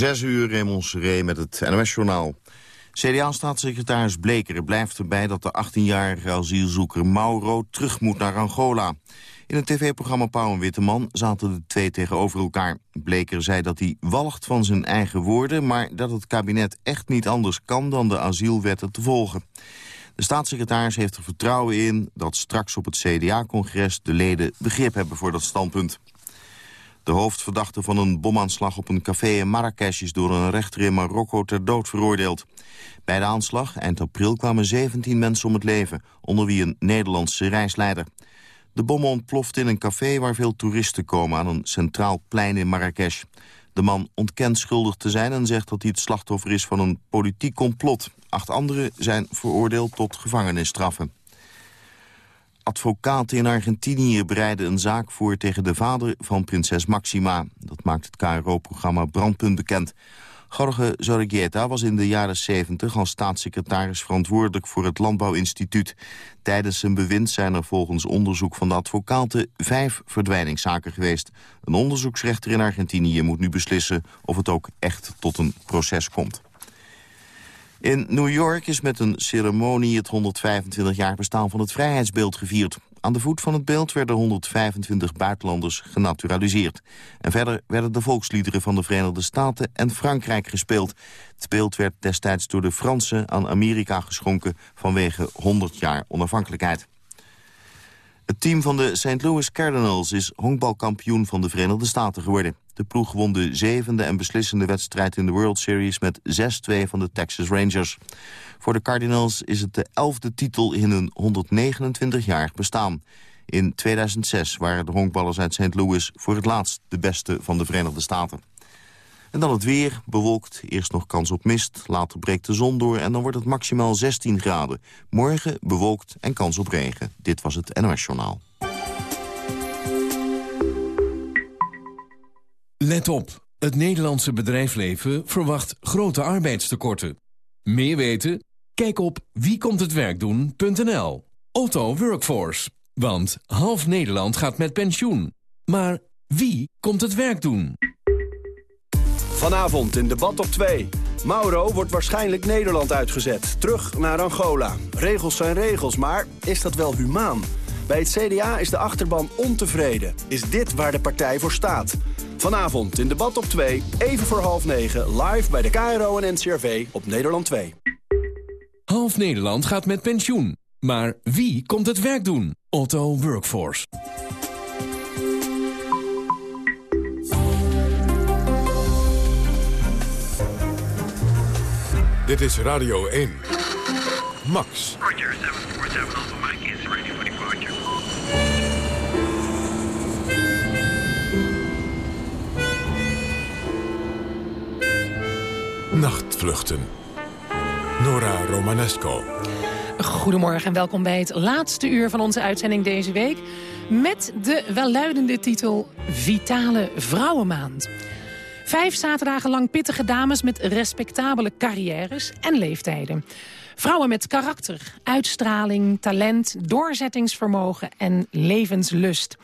Zes uur in Montserrat met het NOS-journaal. CDA-staatssecretaris Bleker blijft erbij dat de 18-jarige asielzoeker Mauro terug moet naar Angola. In het tv-programma Pauw en Witteman zaten de twee tegenover elkaar. Bleker zei dat hij walgt van zijn eigen woorden... maar dat het kabinet echt niet anders kan dan de asielwetten te volgen. De staatssecretaris heeft er vertrouwen in dat straks op het CDA-congres... de leden begrip hebben voor dat standpunt. De hoofdverdachte van een bomaanslag op een café in Marrakesh... is door een rechter in Marokko ter dood veroordeeld. Bij de aanslag eind april kwamen 17 mensen om het leven... onder wie een Nederlandse reisleider. De bom ontploft in een café waar veel toeristen komen... aan een centraal plein in Marrakesh. De man ontkent schuldig te zijn en zegt dat hij het slachtoffer is van een politiek complot. Acht anderen zijn veroordeeld tot gevangenisstraffen. Advocaten in Argentinië bereiden een zaak voor tegen de vader van prinses Maxima. Dat maakt het KRO-programma Brandpunt bekend. Jorge Zorreguieta was in de jaren 70 als staatssecretaris verantwoordelijk voor het Landbouwinstituut. Tijdens zijn bewind zijn er volgens onderzoek van de advocaten vijf verdwijningszaken geweest. Een onderzoeksrechter in Argentinië moet nu beslissen of het ook echt tot een proces komt. In New York is met een ceremonie het 125 jaar bestaan van het vrijheidsbeeld gevierd. Aan de voet van het beeld werden 125 buitenlanders genaturaliseerd. En verder werden de volksliederen van de Verenigde Staten en Frankrijk gespeeld. Het beeld werd destijds door de Fransen aan Amerika geschonken vanwege 100 jaar onafhankelijkheid. Het team van de St. Louis Cardinals is honkbalkampioen van de Verenigde Staten geworden. De ploeg won de zevende en beslissende wedstrijd in de World Series met 6-2 van de Texas Rangers. Voor de Cardinals is het de elfde titel in hun 129-jarig bestaan. In 2006 waren de honkballers uit St. Louis voor het laatst de beste van de Verenigde Staten. En dan het weer, bewolkt, eerst nog kans op mist, later breekt de zon door... en dan wordt het maximaal 16 graden. Morgen bewolkt en kans op regen. Dit was het NOS Journaal. Let op, het Nederlandse bedrijfsleven verwacht grote arbeidstekorten. Meer weten? Kijk op wiekomthetwerkdoen.nl. Otto Workforce, want half Nederland gaat met pensioen. Maar wie komt het werk doen? Vanavond in debat op 2. Mauro wordt waarschijnlijk Nederland uitgezet. Terug naar Angola. Regels zijn regels, maar is dat wel humaan? Bij het CDA is de achterban ontevreden. Is dit waar de partij voor staat? Vanavond in debat op 2, even voor half 9, live bij de KRO en NCRV op Nederland 2. Half Nederland gaat met pensioen. Maar wie komt het werk doen? Otto Workforce. Dit is Radio 1. Max. Roger, 747 Alpha Mike is ready for departure. Nachtvluchten. Nora Romanesco. Goedemorgen en welkom bij het laatste uur van onze uitzending deze week... met de welluidende titel Vitale Vrouwenmaand. Vijf zaterdagen lang pittige dames met respectabele carrières en leeftijden. Vrouwen met karakter, uitstraling, talent, doorzettingsvermogen en levenslust.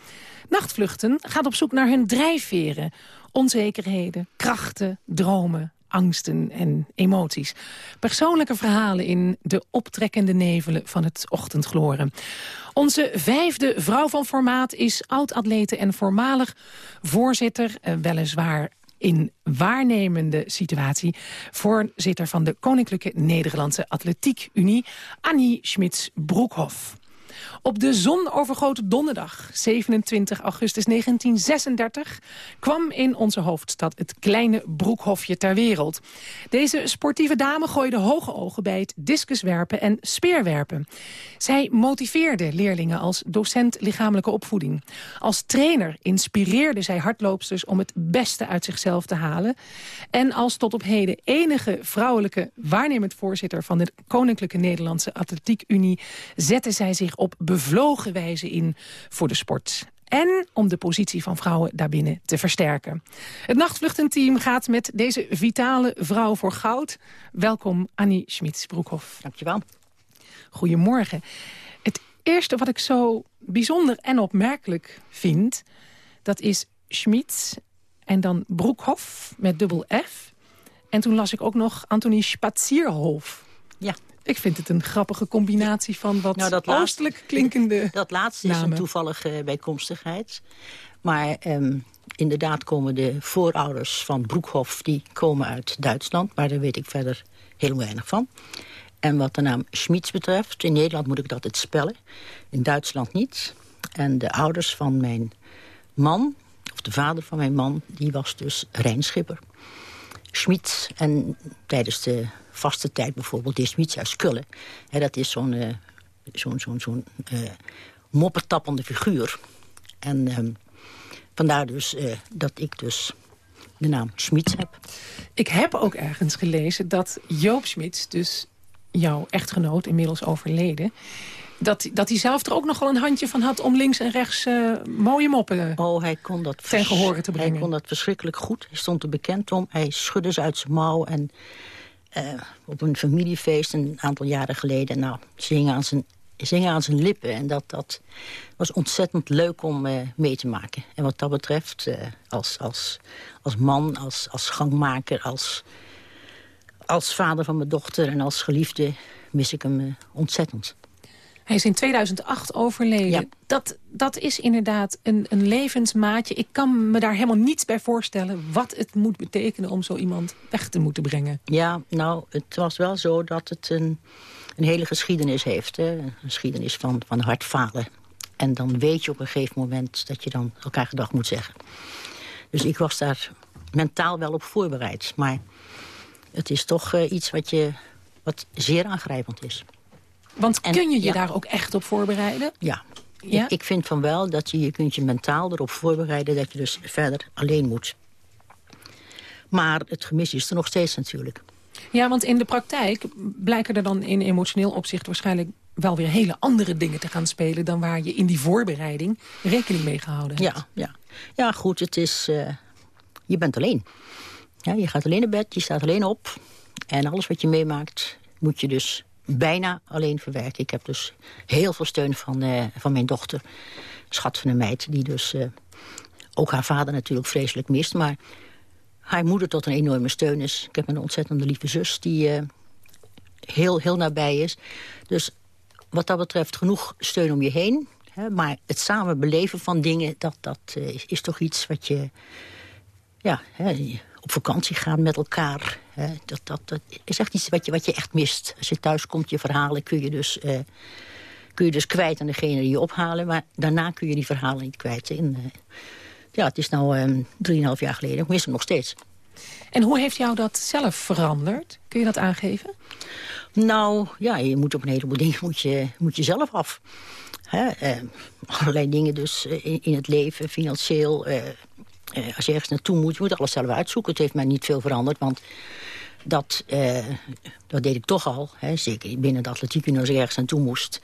Nachtvluchten gaat op zoek naar hun drijfveren, onzekerheden, krachten, dromen, angsten en emoties. Persoonlijke verhalen in de optrekkende nevelen van het ochtendgloren. Onze vijfde vrouw van formaat is oud-atlete en voormalig voorzitter... Eh, weliswaar in waarnemende situatie... voorzitter van de Koninklijke Nederlandse Atletiek Unie... Annie Schmitz-Broekhoff. Op de zonovergoten donderdag, 27 augustus 1936... kwam in onze hoofdstad het kleine broekhofje ter wereld. Deze sportieve dame gooide hoge ogen bij het discuswerpen en speerwerpen. Zij motiveerde leerlingen als docent lichamelijke opvoeding. Als trainer inspireerde zij hardloopsters om het beste uit zichzelf te halen. En als tot op heden enige vrouwelijke waarnemend voorzitter... van de Koninklijke Nederlandse Atletiek Unie... zette zij zich op bevlogen wijze in voor de sport. En om de positie van vrouwen daarbinnen te versterken. Het nachtvluchtenteam gaat met deze vitale vrouw voor goud. Welkom Annie Schmitz-Broekhoff. Dankjewel. Goedemorgen. Het eerste wat ik zo bijzonder en opmerkelijk vind... dat is Schmitz en dan Broekhoff met dubbel F. En toen las ik ook nog Antonie Spazierhof. Ja. Ik vind het een grappige combinatie van wat Nou, dat laatste- oostelijk klinkende... Dat laatste is een toevallige bijkomstigheid. Maar ehm, inderdaad komen de voorouders van Broekhoff... die komen uit Duitsland, maar daar weet ik verder heel weinig van. En wat de naam Schmitz betreft, in Nederland moet ik dat het spellen. In Duitsland niet. En de ouders van mijn man, of de vader van mijn man... die was dus Rijnschipper. Schmitz. En tijdens de vaste tijd bijvoorbeeld is Schmitz uit Kullen. Dat is zo'n eh, zo'n zo'n zo'n eh, moppertappende figuur. En ehm, vandaar dus eh, dat ik dus de naam Schmitz heb. Ik heb ook ergens gelezen dat Joop Schmitz, dus jouw echtgenoot, inmiddels overleden... dat, dat hij zelf er ook nog wel een handje van had om links en rechts eh, mooie moppen... Oh, hij kon dat Ten gehore te brengen. Hij kon dat verschrikkelijk goed. Hij stond er bekend om. Hij schudde ze uit zijn mouw. En eh, op een familiefeest een aantal jaren geleden... nou, ze hingen aan zijn, ze hingen aan zijn lippen. En dat, dat was ontzettend leuk om eh, mee te maken. En wat dat betreft, als, als, als man, als, als gangmaker... Als, als vader van mijn dochter en als geliefde mis ik hem ontzettend. Hij is in 2008 overleden. Ja. Dat, dat is inderdaad een, een levensmaatje. Ik kan me daar helemaal niets bij voorstellen... wat het moet betekenen om zo iemand weg te moeten brengen. Ja, nou, het was wel zo dat het een, een hele geschiedenis heeft. Hè? Een geschiedenis van, van hard falen. En dan weet je op een gegeven moment dat je dan elkaar gedag moet zeggen. Dus ik was daar mentaal wel op voorbereid. Maar het is toch eh, iets wat, je, wat zeer aangrijpend is. Want En- kun je je ja. daar ook echt op voorbereiden? Ja. Ja? Ik, ik vind van wel dat je je kunt je mentaal erop voorbereiden... dat je dus verder alleen moet. Maar het gemis is er nog steeds natuurlijk. Ja, want in de praktijk blijken er dan in emotioneel opzicht... waarschijnlijk wel weer hele andere dingen te gaan spelen... dan waar je in die voorbereiding rekening mee gehouden hebt. Ja, ja. ja goed, het is... eh, je bent alleen. Ja, je gaat alleen naar bed, je staat alleen op. En alles wat je meemaakt moet je dus bijna alleen verwerken. Ik heb dus heel veel steun van, eh, van mijn dochter. Schat van een meid, die dus eh, ook haar vader natuurlijk vreselijk mist. Maar haar moeder tot een enorme steun is. Ik heb een ontzettende lieve zus die eh, heel, heel nabij is. Dus wat dat betreft genoeg steun om je heen. Hè, maar het samen beleven van dingen, dat, dat is, is toch iets wat je... Ja, hè, op vakantie gaan met elkaar. Hè, dat, dat, dat is echt iets wat je, wat je echt mist. Als je thuis komt, je verhalen kun je dus... eh, kun je dus kwijt aan degene die je ophalen. Maar daarna kun je die verhalen niet kwijt. En, eh, ja, het is nou eh, drieënhalf jaar geleden. Ik mis hem nog steeds. En hoe heeft jou dat zelf veranderd? Kun je dat aangeven? Nou, ja, je moet op een heleboel dingen moet je, moet je zelf af. Hè? eh, allerlei dingen dus eh, in, in het leven, financieel. eh, als je ergens naartoe moet, je moet alles zelf uitzoeken. Het heeft mij niet veel veranderd, want dat, eh, dat deed ik toch al. Hè? Zeker binnen de atletiek, als ik ergens naartoe moest.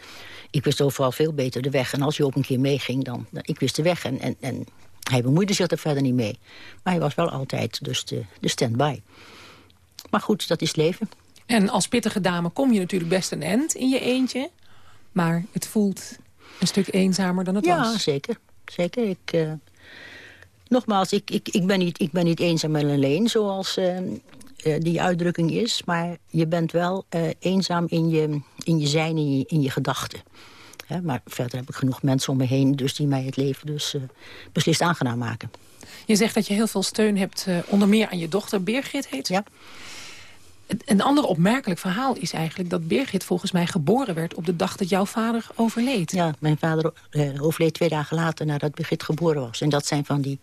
Ik wist overal veel beter de weg. En als je op een keer meeging, dan, dan ik wist de weg. En, en, en hij bemoeide zich er verder niet mee. Maar hij was wel altijd dus de, de stand-by. Maar goed, dat is leven. En als pittige dame kom je natuurlijk best een end in je eentje. Maar het voelt een stuk eenzamer dan het ja, was. zeker. Zeker. Ik, eh, nogmaals, ik, ik, ik, ben niet, ik ben niet eenzaam en alleen, zoals eh, eh, die uitdrukking is. Maar je bent wel eh, eenzaam in je, in je zijn, in je, in je gedachten. Hè, maar verder heb ik genoeg mensen om me heen... dus die mij het leven dus eh, beslist aangenaam maken. Je zegt dat je heel veel steun hebt, onder meer aan je dochter. Birgit heet ze. Ja. Een ander opmerkelijk verhaal is eigenlijk dat Birgit volgens mij geboren werd... op de dag dat jouw vader overleed. Ja, mijn vader eh, overleed twee dagen later nadat Brigitte geboren was. En dat zijn van die,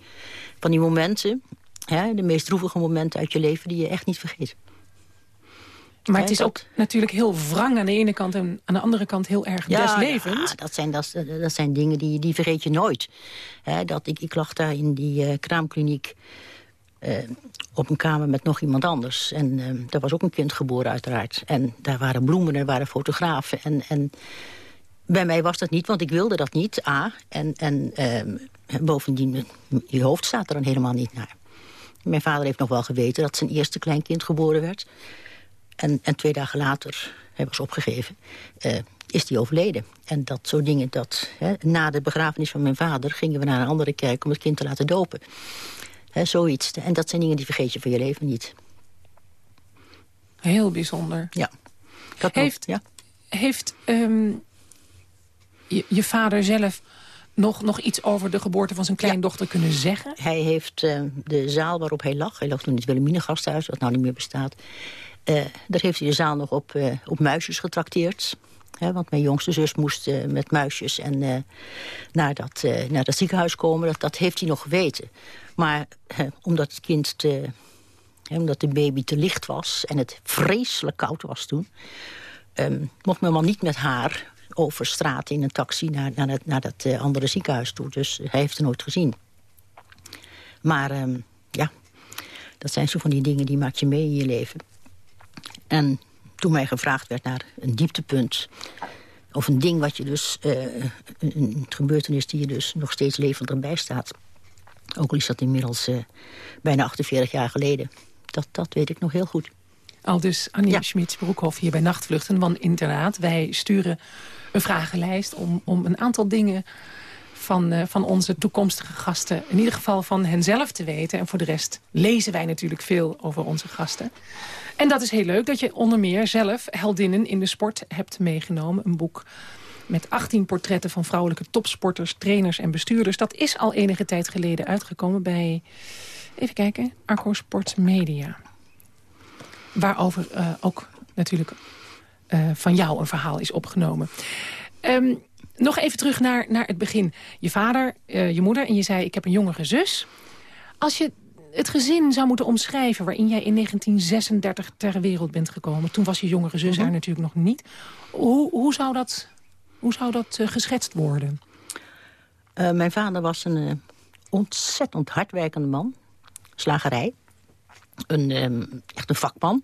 van die momenten, hè, de meest droevige momenten uit je leven... die je echt niet vergeet. maar het is ook natuurlijk heel wrang aan de ene kant... en aan de andere kant heel erg deslevend. Ja, dat zijn, dat, dat zijn dingen die, die vergeet je nooit. Dat ik, ik lag daar in die eh, kraamkliniek eh, op een kamer met nog iemand anders. En eh, daar was ook een kind geboren uiteraard. En daar waren bloemen, er waren fotografen. En, en bij mij was dat niet, want ik wilde dat niet, A. En, en eh, bovendien, je hoofd staat er dan helemaal niet naar. Mijn vader heeft nog wel geweten dat zijn eerste kleinkind geboren werd. En, en twee dagen later, hij was opgegeven, is hij overleden. En dat soort dingen, dat, hè, na de begrafenis van mijn vader... gingen we naar een andere kerk om het kind te laten dopen. Hè, zoiets. En dat zijn dingen die vergeet je van je leven niet. Heel bijzonder. Ja. Nog- Heeft- ja. Heeft ehm, je, je vader zelf nog, nog iets over de geboorte van zijn kleindochter kunnen zeggen? Hij heeft eh, de zaal waarop hij lag... hij lag toen in het Wilhelmine-gasthuis, wat nou niet meer bestaat... eh, daar heeft hij de zaal nog op, eh, op muisjes getrakteerd. Hè, want mijn jongste zus moest eh, met muisjes en, naar, dat, naar dat ziekenhuis komen. Dat, dat heeft hij nog geweten. Maar omdat het kind te, omdat de baby te licht was... en het vreselijk koud was toen... ehm, mocht mijn man niet met haar over straat in een taxi naar, naar, dat, naar dat eh, andere ziekenhuis toe. Dus hij heeft het nooit gezien. Maar ehm, ja, dat zijn zo van die dingen die maak je mee in je leven. En toen mij gevraagd werd naar een dieptepunt... of een ding wat je dus... eh, een, gebeurtenis die je dus nog steeds levendig bijstaat... ook al is dat inmiddels eh, bijna 48 jaar geleden... Dat, dat weet ik nog heel goed. Al dus Annie Ja. Schmitz-Broekhoff hier bij Nachtvluchten. Want inderdaad, wij sturen een vragenlijst om, om een aantal dingen van, eh, van onze toekomstige gasten... in ieder geval van henzelf te weten. En voor de rest lezen wij natuurlijk veel over onze gasten. En dat is heel leuk dat je onder meer zelf heldinnen in de sport hebt meegenomen. Een boek met 18 portretten van vrouwelijke topsporters, trainers en bestuurders. Dat is al enige tijd geleden uitgekomen bij, even kijken, Arco Sports Media. Waarover eh, ook natuurlijk eh, van jou een verhaal is opgenomen. Ehm, nog even terug naar, naar het begin. Je vader, eh, je moeder en je zei ik heb een jongere zus. Als je het gezin zou moeten omschrijven waarin jij in 1936 ter wereld bent gekomen... toen was je jongere zus er natuurlijk nog niet. Hoe, hoe zou dat, hoe zou dat eh, geschetst worden? Eh, mijn vader was een eh, ontzettend hardwerkende man. Slagerij. Een, ehm, echt een vakman.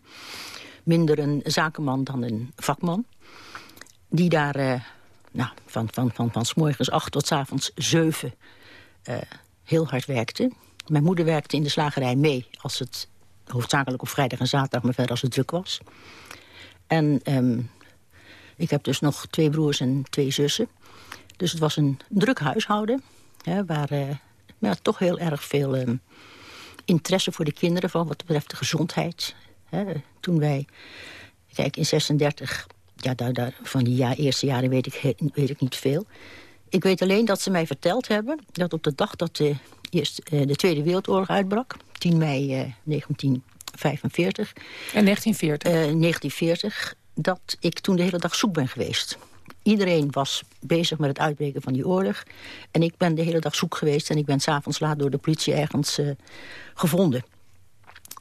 Minder een zakenman dan een vakman. Die daar nou, van, van, van, van morgens acht tot 's avonds zeven heel hard werkte. Mijn moeder werkte in de slagerij mee als het hoofdzakelijk op vrijdag en zaterdag, maar verder als het druk was. En ehm, ik heb dus nog twee broers en twee zussen. Dus het was een druk huishouden. Hè, waar eh, maar toch heel erg veel ehm, interesse voor de kinderen... van wat betreft de gezondheid. Hè, toen wij... Kijk, in 36... Ja, daar, daar, van die jaar, eerste jaren weet ik, weet ik niet veel. Ik weet alleen dat ze mij verteld hebben... dat op de dag dat de, eerst, eh, de Tweede Wereldoorlog uitbrak... 10 mei eh, 1945... In 1940. Eh, 1940, dat ik toen de hele dag zoek ben geweest. Iedereen was bezig met het uitbreken van die oorlog. En ik ben de hele dag zoek geweest. En ik ben s'avonds laat door de politie ergens eh, gevonden.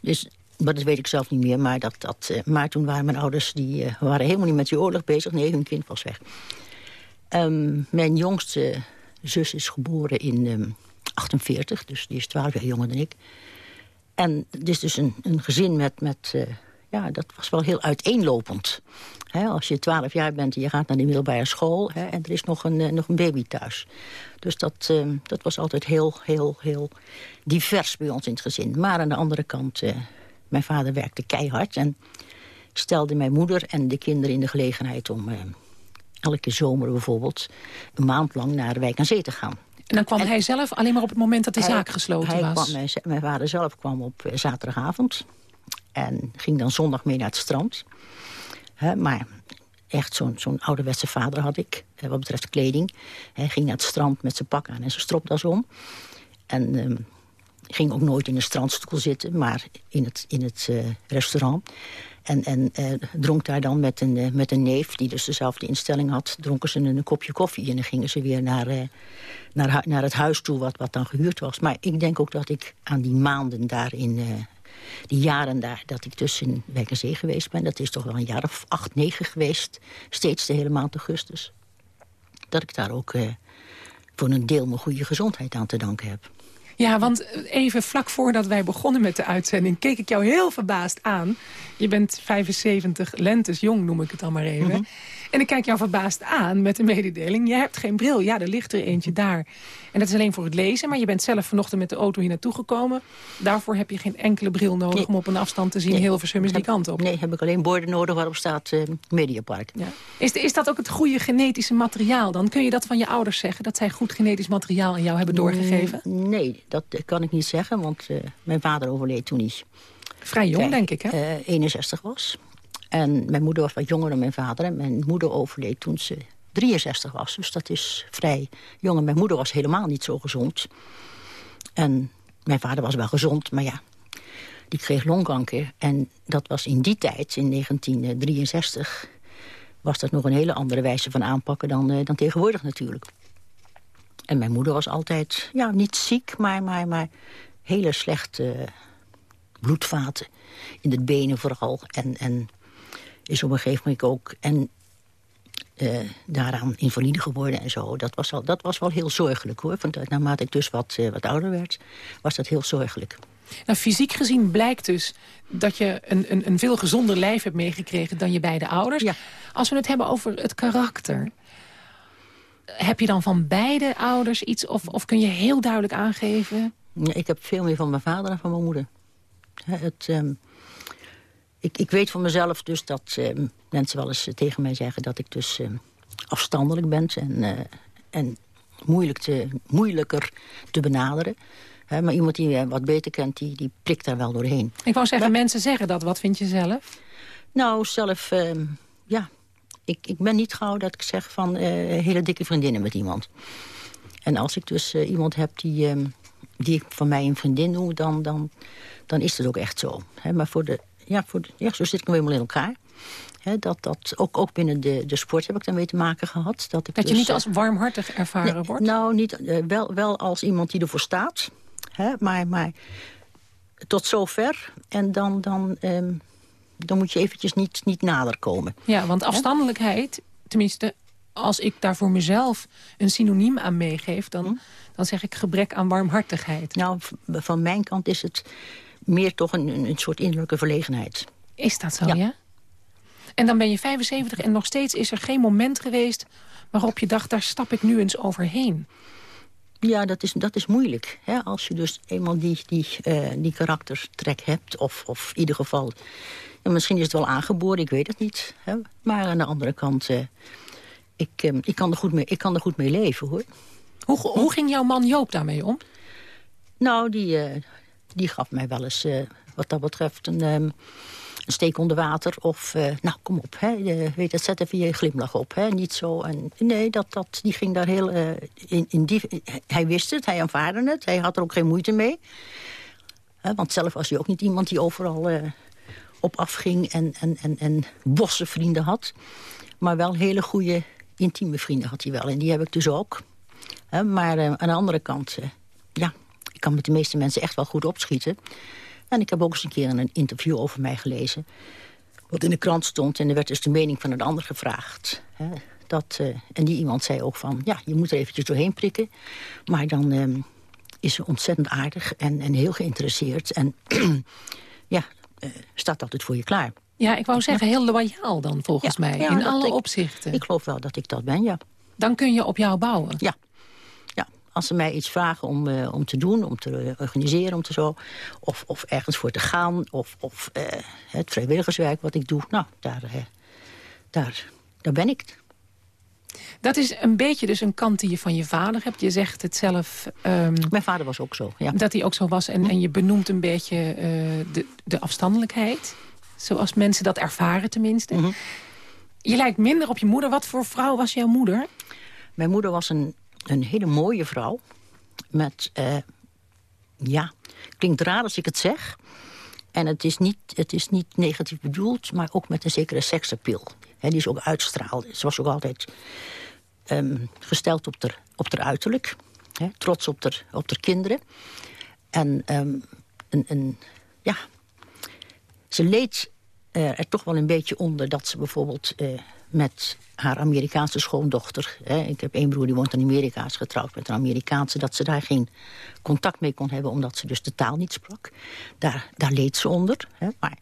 Dus, dat weet ik zelf niet meer. Maar, dat, dat, eh, maar toen waren mijn ouders, die eh, waren helemaal niet met die oorlog bezig. Nee, hun kind was weg. Ehm, mijn jongste zus is geboren in ehm 48. Dus die is 12 jaar jonger dan ik. En het is dus een, een gezin met... met ja, dat was wel heel uiteenlopend. Als je 12 jaar bent en je gaat naar de middelbare school... En er is nog een, eh, nog een baby thuis. Dus dat, eh, dat was altijd heel, heel, heel divers bij ons in het gezin. Maar aan de andere kant, eh, mijn vader werkte keihard... en stelde mijn moeder en de kinderen in de gelegenheid om... elke zomer bijvoorbeeld een maand lang naar Wijk aan Zee te gaan. en dan kwam hij zelf alleen maar op het moment dat de Hij- zaak gesloten hij was. Kwam, mijn, mijn vader zelf kwam op zaterdagavond. En ging dan zondag mee naar het strand. Maar echt zo'n zo'n ouderwetse vader had ik, eh, wat betreft kleding. Hij ging naar het strand met zijn pak aan en zijn stropdas om. En ehm, ging ook nooit in een strandstoel zitten, maar in het, in het eh, restaurant. En, en eh, dronk daar dan met een, met een neef, die dus dezelfde instelling had... dronken ze een kopje koffie en dan gingen ze weer naar, naar, naar het huis toe... Wat, wat dan gehuurd was. Maar ik denk ook dat ik aan die maanden daar in... eh, die jaren daar, dat ik tussen Wijk en Zee geweest ben... dat is toch wel een jaar of acht, negen geweest. Steeds de hele maand augustus. Dat ik daar ook eh, voor een deel mijn goede gezondheid aan te danken heb. Ja, want even vlak voordat wij begonnen met de uitzending... keek ik jou heel verbaasd aan. Je bent 75 lentes jong, noem ik het dan maar even. Mhm. En ik kijk jou verbaasd aan met de mededeling... je hebt geen bril. Ja, er ligt er eentje daar. En dat is alleen voor het lezen. Maar je bent zelf vanochtend met de auto hier naartoe gekomen. Daarvoor heb je geen enkele bril nodig... Nee. om op een afstand te zien... Nee. Hilversum is die kant op. Nee, heb ik alleen borden nodig waarop staat eh, Mediapark. Ja. Is, is dat ook het goede genetische materiaal dan? Kun je dat van je ouders zeggen? Dat zij goed genetisch materiaal aan jou hebben doorgegeven? Mm, Nee, dat eh, kan ik niet zeggen, want eh, mijn vader overleed toen hij Vrij jong, denk ik, hè? eh, 61 was. En mijn moeder was wat jonger dan mijn vader. En mijn moeder overleed toen ze 63 was. Dus dat is vrij jong. En mijn moeder was helemaal niet zo gezond. En mijn vader was wel gezond, maar ja, die kreeg longkanker. En dat was in die tijd, in 1963... was dat nog een hele andere wijze van aanpakken dan, eh, dan tegenwoordig natuurlijk. En mijn moeder was altijd, ja, niet ziek, maar, maar, maar hele slechte bloedvaten. In de benen vooral. En, en is op een gegeven moment ook... En eh, daaraan invalide geworden en zo. Dat was, al, dat was wel heel zorgelijk, hoor. Want naarmate ik dus wat, eh, wat ouder werd, was dat heel zorgelijk. Nou, fysiek gezien blijkt dus dat je een, een, een veel gezonder lijf hebt meegekregen dan je beide ouders. Ja. Als we het hebben over het karakter, heb je dan van beide ouders iets of, of kun je heel duidelijk aangeven? Ja, ik heb veel meer van mijn vader dan van mijn moeder. Het, ehm, ik, ik weet van mezelf dus dat ehm, mensen wel eens eh, tegen mij zeggen... dat ik dus ehm, afstandelijk ben en, eh, en moeilijk te, moeilijker te benaderen. Hè, maar iemand die mij wat beter kent, die, die prikt daar wel doorheen. Ik wou zeggen, mensen zeggen dat. Wat vind je zelf? Nou, zelf, ehm, ja, ik, ik ben niet gauw dat ik zeg van eh, hele dikke vriendinnen met iemand. En als ik dus eh, iemand heb die, ehm, die ik van mij een vriendin noem, dan, dan, dan is het ook echt zo. Hè, maar voor de, ja, voor de, ja, zo zit ik nou eenmaal in elkaar. Dat, dat, ook, ook binnen de, de sport heb ik daarmee te maken gehad. Dat, ik Dat je dus, niet eh, als warmhartig ervaren Nee, wordt? Nou, niet, eh, wel, wel als iemand die ervoor staat. Hè, maar, maar tot zover. En dan, dan, ehm, dan moet je eventjes niet, niet nader komen. Ja, want afstandelijkheid, tenminste, als ik daar voor mezelf een synoniem aan meegeef... dan, Hm? dan zeg ik gebrek aan warmhartigheid. Nou, van mijn kant is het meer toch een, een soort innerlijke verlegenheid. Is dat zo, ja. Ja. En dan ben je 75 en nog steeds is er geen moment geweest... waarop je dacht, daar stap ik nu eens overheen. Ja, dat is, dat is moeilijk. Hè? Als je dus eenmaal die, die, eh, die karaktertrek hebt. Of, of in ieder geval... misschien is het wel aangeboren, ik weet het niet. Hè? Maar aan de andere kant... eh, ik, eh, ik, kan er goed mee, ik kan er goed mee leven, hoor. Hoe, hoe ging jouw man Joop daarmee om? Nou, die, die gaf mij wel eens, eh, wat dat betreft, een, ehm, een steek onder water. Of, eh, nou, kom op, hè, weet het, zet even je glimlach op. Hè, niet zo. En, nee, dat, dat, die ging daar heel... eh, in, in die, hij wist het, hij aanvaarde het. Hij had er ook geen moeite mee. Want zelf was hij ook niet iemand die overal op afging... En, en, en, en bosse vrienden had. Maar wel hele goede, intieme vrienden had hij wel. En die heb ik dus ook. Maar aan de andere kant, ja, kan met de meeste mensen echt wel goed opschieten. En ik heb ook eens een keer een interview over mij gelezen. Wat in de krant stond en er werd dus de mening van een ander gevraagd. Hè, dat, eh, en die iemand zei ook van, ja, je moet er eventjes doorheen prikken. Maar dan ehm, is ze ontzettend aardig en, en heel geïnteresseerd. En ja, eh, staat altijd voor je klaar. Ja, ik wou zeggen, heel loyaal dan volgens Ja, mij. ja, in alle ik- opzichten. Ik geloof wel dat ik dat ben, ja. Dan kun je op jou bouwen. Ja. Als ze mij iets vragen om, eh, om te doen, om te organiseren, om te zo, of, of ergens voor te gaan, of, of eh, het vrijwilligerswerk wat ik doe, nou, daar, eh, daar, daar ben ik. Dat is een beetje dus een kant die je van je vader hebt. Je zegt het zelf ehm, Mijn vader was ook zo, ja. dat hij ook zo was. En, en je benoemt een beetje de, de afstandelijkheid. Zoals mensen dat ervaren tenminste. Mhm. Je lijkt minder op je moeder. Wat voor vrouw was jouw moeder? Mijn moeder was een, een hele mooie vrouw. Met, eh, ja, klinkt raar als ik het zeg. En het is, niet, het is niet negatief bedoeld, maar ook met een zekere seksappeal. Hè, die ze ook uitstraalde. Ze was ook altijd ehm, gesteld op haar op uiterlijk. Trots op haar op kinderen. En ehm, een, een, ja, ze leed eh, er toch wel een beetje onder dat ze bijvoorbeeld eh, met haar Amerikaanse schoondochter... Ik heb één broer die woont in Amerika, is getrouwd met een Amerikaanse... dat ze daar geen contact mee kon hebben omdat ze dus de taal niet sprak. Daar, daar leed ze onder. Maar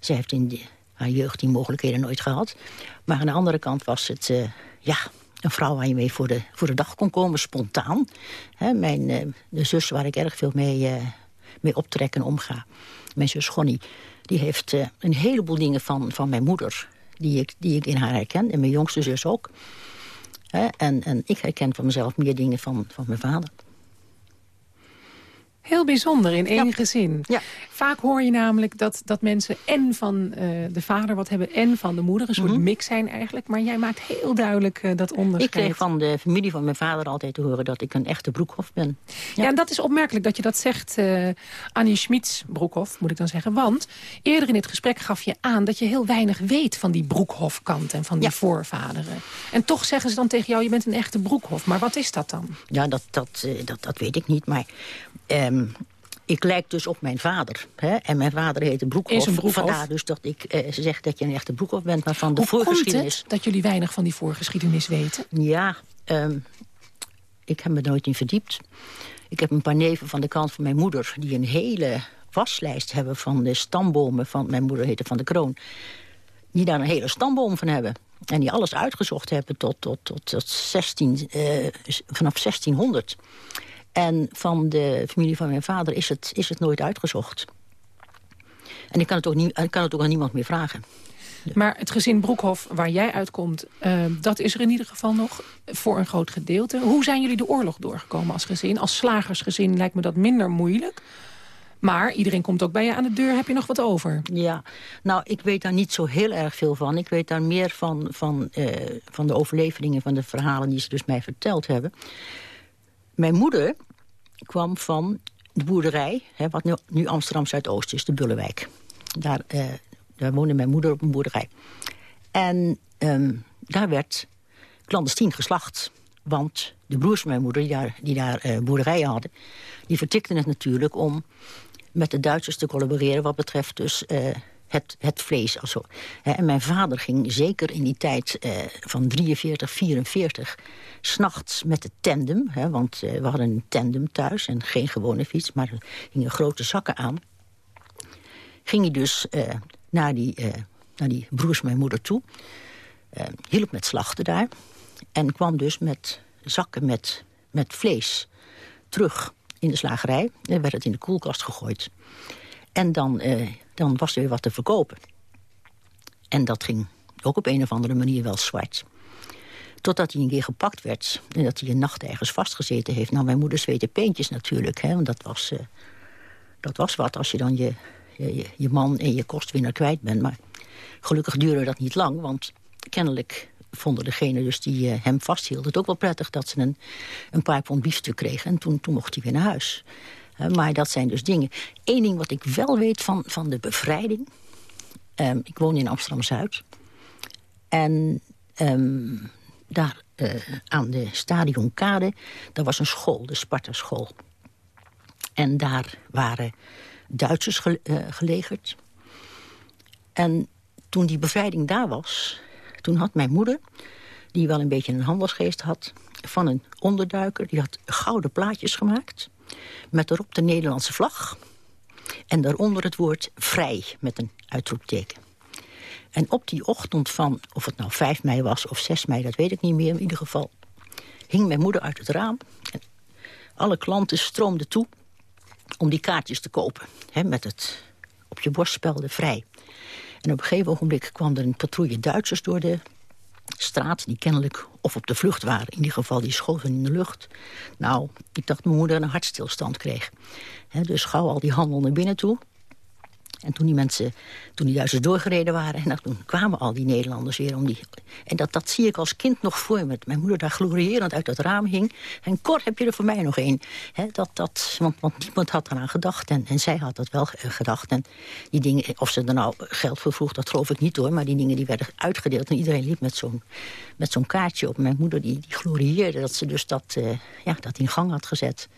ze heeft in die- haar jeugd die mogelijkheden nooit gehad. Maar aan de andere kant was het... eh, ja, een vrouw waar je mee voor de, voor de dag kon komen, spontaan. Mijn eh, de zus waar ik erg veel mee, eh, mee optrek en omga. Mijn zus Gonnie, die heeft een heleboel dingen van, van mijn moeder... Die ik, die ik in haar herken, en mijn jongste zus ook. En, en ik herken van mezelf meer dingen van, van mijn vader. Heel bijzonder, in één Ja. gezin. Ja. Vaak hoor je namelijk dat, dat mensen en van eh, de vader wat hebben... en van de moeder, een soort mix zijn eigenlijk. Maar jij maakt heel duidelijk eh, dat onderscheid. Mhm. Ik kreeg van de familie van mijn vader altijd te horen dat ik een echte broekhof ben. Ja. en dat is opmerkelijk dat je dat zegt, eh Annie Schmitz, Broekhoff, moet ik dan zeggen. Want eerder in dit gesprek gaf je aan dat je heel weinig weet van die Broekhofkant en van die voorvaderen. En toch zeggen ze dan tegen jou, je bent een echte Broekhof. Maar wat is dat dan? Ja, dat, dat, dat, dat weet ik niet, maar... ehm, ik lijk dus op mijn vader. Hè? En mijn vader heette Broekhoff. Is een Broekhoff. Vandaar dus dat ik eh, zeg dat je een echte Broekhoff bent. Maar van de Hoe komt voorgeschiedenis... het dat jullie weinig van die voorgeschiedenis weten? Ja, ehm, ik heb me nooit in verdiept. Ik heb een paar neven van de kant van mijn moeder... die een hele waslijst hebben van de stambomen van... mijn moeder heette Van de Kroon. Die daar een hele stamboom van hebben. En die alles uitgezocht hebben tot, tot, tot, tot 16, eh, vanaf 1600. En van de familie van mijn vader is het, is het nooit uitgezocht. En ik kan het ook, niet, ik kan het ook aan niemand meer vragen. Maar het gezin Broekhoff, waar jij uitkomt... eh, dat is er in ieder geval nog voor een groot gedeelte. Hoe zijn jullie de oorlog doorgekomen als gezin? Als slagersgezin lijkt me dat minder moeilijk. Maar iedereen komt ook bij je aan de deur. Heb je nog wat over? Ja, nou, ik weet daar niet zo heel erg veel van. Ik weet daar meer van, van, eh, van de overleveringen, van de verhalen die ze dus mij verteld hebben. Mijn moeder kwam van de boerderij, hè, wat nu, nu Amsterdam Zuidoost is, de Bullewijk. Daar, eh, daar woonde mijn moeder op een boerderij. En ehm, daar werd clandestien geslacht. Want de broers van mijn moeder, die daar, die daar eh, boerderijen hadden... die vertikten het natuurlijk om met de Duitsers te collaboreren... wat betreft dus eh, het, het vlees. Also. En mijn vader ging zeker in die tijd eh, van 43, 44... s'nachts met de tandem, hè, want eh, we hadden een tandem thuis... en geen gewone fiets, maar er hingen grote zakken aan... ging hij dus eh, naar, die, naar die broers mijn moeder toe... hielp met slachten daar... en kwam dus met zakken met, met vlees terug in de slagerij. Dan werd het in de koelkast gegooid. En dan, eh, dan was er weer wat te verkopen. En dat ging ook op een of andere manier wel zwart. Totdat hij een keer gepakt werd. En dat hij een nacht ergens vastgezeten heeft. Nou, mijn moeder zweette peentjes natuurlijk. Hè, want dat was, eh, dat was wat als je dan je, je, man en je kostwinner kwijt bent. Maar gelukkig duurde dat niet lang. Want kennelijk vonden degene dus die eh, hem vasthielden... het ook wel prettig dat ze een, een paar pond biefstuk kregen. En toen, toen mocht hij weer naar huis. Maar dat zijn dus dingen. Eén ding wat ik wel weet van, van de bevrijding... Ehm, ik woon in Amsterdam-Zuid. En ehm, daar eh, aan de stadionkade, daar was een school, de Sparta-school. En daar waren Duitsers eh, gelegerd. En toen die bevrijding daar was, toen had mijn moeder... die wel een beetje een handelsgeest had... van een onderduiker, die had gouden plaatjes gemaakt... met erop de Nederlandse vlag... en daaronder het woord vrij met een uitroepteken. En op die ochtend van, of het nou 5 mei was of 6 mei, dat weet ik niet meer. In ieder geval hing mijn moeder uit het raam. En alle klanten stroomden toe om die kaartjes te kopen. Hè, met het op je borst spelde vrij. En op een gegeven ogenblik kwam er een patrouille Duitsers door de straat... die kennelijk of op de vlucht waren. In ieder geval, die schoven in de lucht. Nou, ik dacht mijn moeder een hartstilstand kreeg. Dus gauw al die handel naar binnen toe. En toen die mensen, toen die Duitsers doorgereden waren... en toen kwamen al die Nederlanders weer om die... En dat, dat zie ik als kind nog voor me. Mijn moeder daar glorierend uit het raam hing. En Cor, heb je er voor mij nog één? Dat, dat, want, want niemand had eraan gedacht. En, en zij had dat wel eh, gedacht. En die dingen, of ze er nou geld voor vroeg, dat geloof ik niet hoor. Maar die dingen die werden uitgedeeld. En iedereen liep met zo'n met zo'n kaartje op. Mijn moeder die, die glorieerde dat ze dus dat, eh, ja, dat in gang had gezet.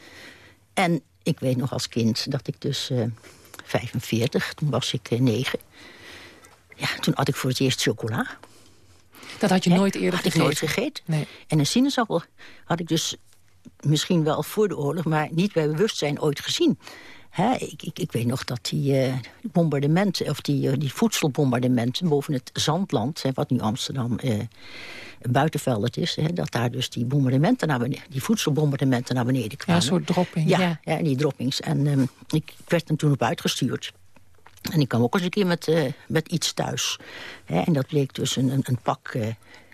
En ik weet nog als kind dat ik dus... eh, 45, toen was ik eh, negen. Ja, toen had ik voor het eerst chocola. Dat had je nooit eerder had ik gegeten? nooit gegeten. Nee. En een sinaasappel had ik dus misschien wel voor de oorlog... maar niet bij bewustzijn ooit gezien. Hè, ik, ik, ik weet nog dat die eh, bombardementen, of die, eh, die voedselbombardementen boven het zandland, hè, wat nu Amsterdam eh, buitenveld is, hè, dat daar dus die bombardementen naar beneden, die voedselbombardementen naar beneden Ja, kwamen. een soort dropping. Ja, Ja. ja. die droppings. En ehm, ik werd er toen op uitgestuurd. En ik kwam ook eens een keer met, met iets thuis. Hè, en dat bleek dus een, een, een pak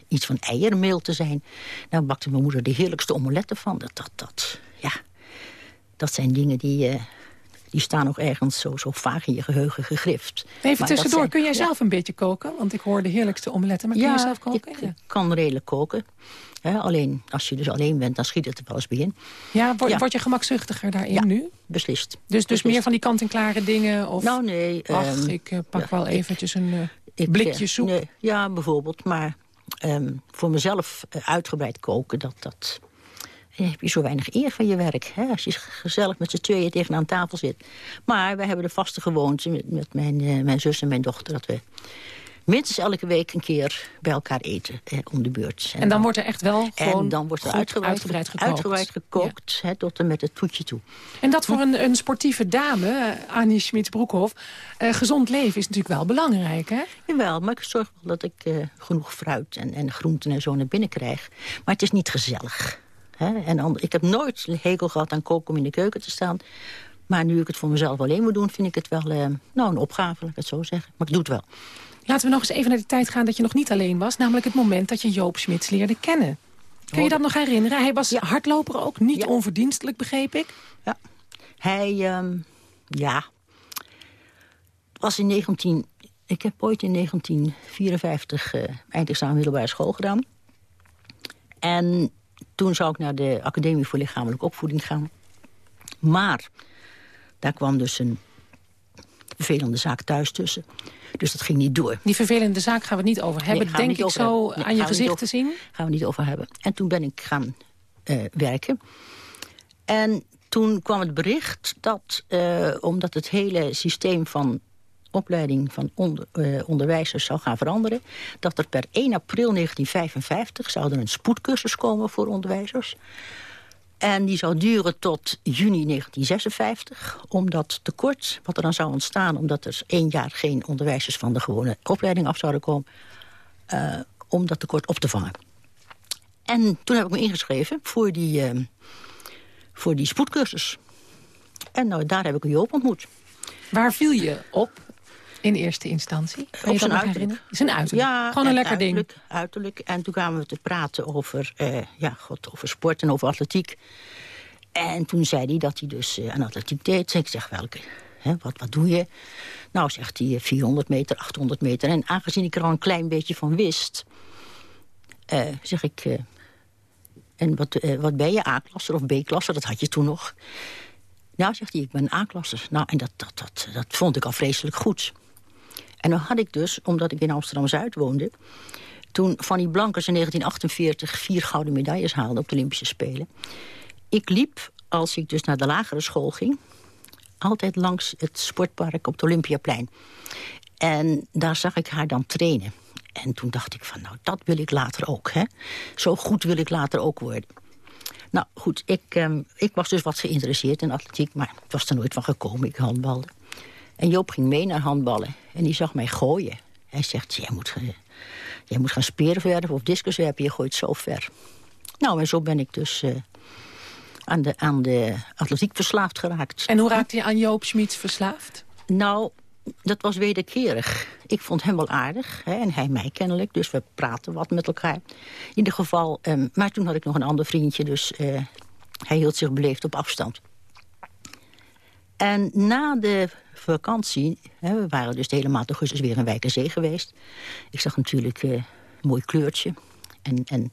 iets van eiermeel te zijn. Daar bakte mijn moeder de heerlijkste omeletten van. Dat, dat, dat, ja. dat zijn dingen die, die staan nog ergens zo, zo vaag in je geheugen gegrift. Even Maar tussendoor, zijn- kun jij ja. zelf een beetje koken? Want ik hoor de heerlijkste omeletten, maar kun je zelf koken? ik Ja. kan redelijk koken. Alleen als je dus alleen bent, dan schiet het er wel eens bij in. Ja, word, Ja. word je gemakzuchtiger daarin Ja. nu? Beslist. Dus, dus Beslist. meer van die kant-en-klare dingen? Of, Nou nee. ach, ehm, ik eh, pak ja, wel ik- eventjes een eh, ik, blikje eh, soep. nee, ja, bijvoorbeeld. Maar ehm, voor mezelf uitgebreid koken, dat... dat dan heb je zo weinig eer van je werk. Hè? Als je gezellig met z'n tweeën tegenaan tafel zit. Maar wij hebben de vaste gewoonte met, met mijn, eh, mijn zus en mijn dochter... dat we minstens elke week een keer bij elkaar eten eh, om de beurt. En dan wordt er echt wel gewoon en dan wordt er uitgebreid, uitgebreid gekookt. uitgebreid gekookt hè, tot en met het toetje toe. En dat voor een, een sportieve dame, eh, Annie Schmitz-Broekhoff... eh, gezond leven is natuurlijk wel belangrijk, hè? Jawel, maar ik zorg wel dat ik eh, genoeg fruit en, en groenten en zo naar binnen krijg. Maar het is niet gezellig. Hè? En ander- ik heb nooit hekel gehad aan koken om in de keuken te staan. Maar nu ik het voor mezelf alleen moet doen, vind ik het wel eh, nou, een opgave, laat ik het zo zeggen. Maar ik doe het wel. Laten we nog eens even naar de tijd gaan dat je nog niet alleen was. Namelijk het moment dat je Joop Smits leerde kennen. Kun je Oh, dat nog herinneren? Hij was hardloper ook, niet Ja. onverdienstelijk, begreep ik. Ja. Hij, ehm, ja, was in 19... Ik heb ooit in 1954 eh eindexamen middelbare school gedaan. En toen zou ik naar de Academie voor Lichamelijke Opvoeding gaan. Maar daar kwam dus een vervelende zaak thuis tussen. Dus dat ging niet door. Die vervelende zaak gaan we het niet over hebben, Nee, denk ik over zo. Nee, aan je gezicht over- te zien. Gaan we niet over hebben. En toen ben ik gaan eh, werken. En toen kwam het bericht dat, eh, omdat het hele systeem van opleiding van onder, eh, onderwijzers zou gaan veranderen... dat er per 1 april 1955 zou er een spoedcursus komen voor onderwijzers. En die zou duren tot juni 1956. Omdat tekort, wat er dan zou ontstaan... omdat er één jaar geen onderwijzers van de gewone opleiding af zouden komen... eh, om dat tekort op te vangen. En toen heb ik me ingeschreven voor die, eh, voor die spoedcursus. En nou, daar heb ik een Joop ontmoet. Waar viel je op in eerste instantie? Kan je Op dat zijn nog uiterlijk. herinneren? Zijn uiterlijk. Ja, Gewoon een en lekker ding. uiterlijk. En toen kwamen we te praten over, eh, ja, god, over sport en over atletiek. En toen zei hij dat hij dus eh, aan atletiek deed. Ik zeg, welke? Hè, wat, wat doe je? Nou, zegt hij, eh, 400 meter, 800 meter. En aangezien ik er al een klein beetje van wist... eh, zeg ik... eh, en wat, eh, wat ben je, A-klasser of B-klasser? Dat had je toen nog. Nou, zegt hij, ik ben A-klasser. Nou, en dat, dat, dat, dat vond ik al vreselijk goed. En dan had ik dus, omdat ik in Amsterdam-Zuid woonde... toen Fanny Blankers in 1948 vier gouden medailles haalde op de Olympische Spelen... ik liep, als ik dus naar de lagere school ging... altijd langs het sportpark op het Olympiaplein. En daar zag ik haar dan trainen. En toen dacht ik van, nou, dat wil ik later ook. Hè? Zo goed wil ik later ook worden. Nou goed, ik, ehm, ik was dus wat geïnteresseerd in atletiek... maar het was er nooit van gekomen, ik handbalde. En Joop ging mee naar handballen en die zag mij gooien. Hij zegt, jij moet, jij moet gaan sperenwerpen of discuswerpen, je gooit zo ver. Nou, en zo ben ik dus eh, aan, de, aan de atletiek verslaafd geraakt. En hoe raakte je aan Joop Schmitz verslaafd? Nou, dat was wederkerig. Ik vond hem wel aardig, hè, en hij mij kennelijk. Dus we praten wat met elkaar. In ieder geval, ehm, maar toen had ik nog een ander vriendje... dus eh, hij hield zich beleefd op afstand. En na de vakantie, hè, we waren dus de hele maand augustus weer in Wijk en Zee geweest. Ik zag natuurlijk eh, een mooi kleurtje en, en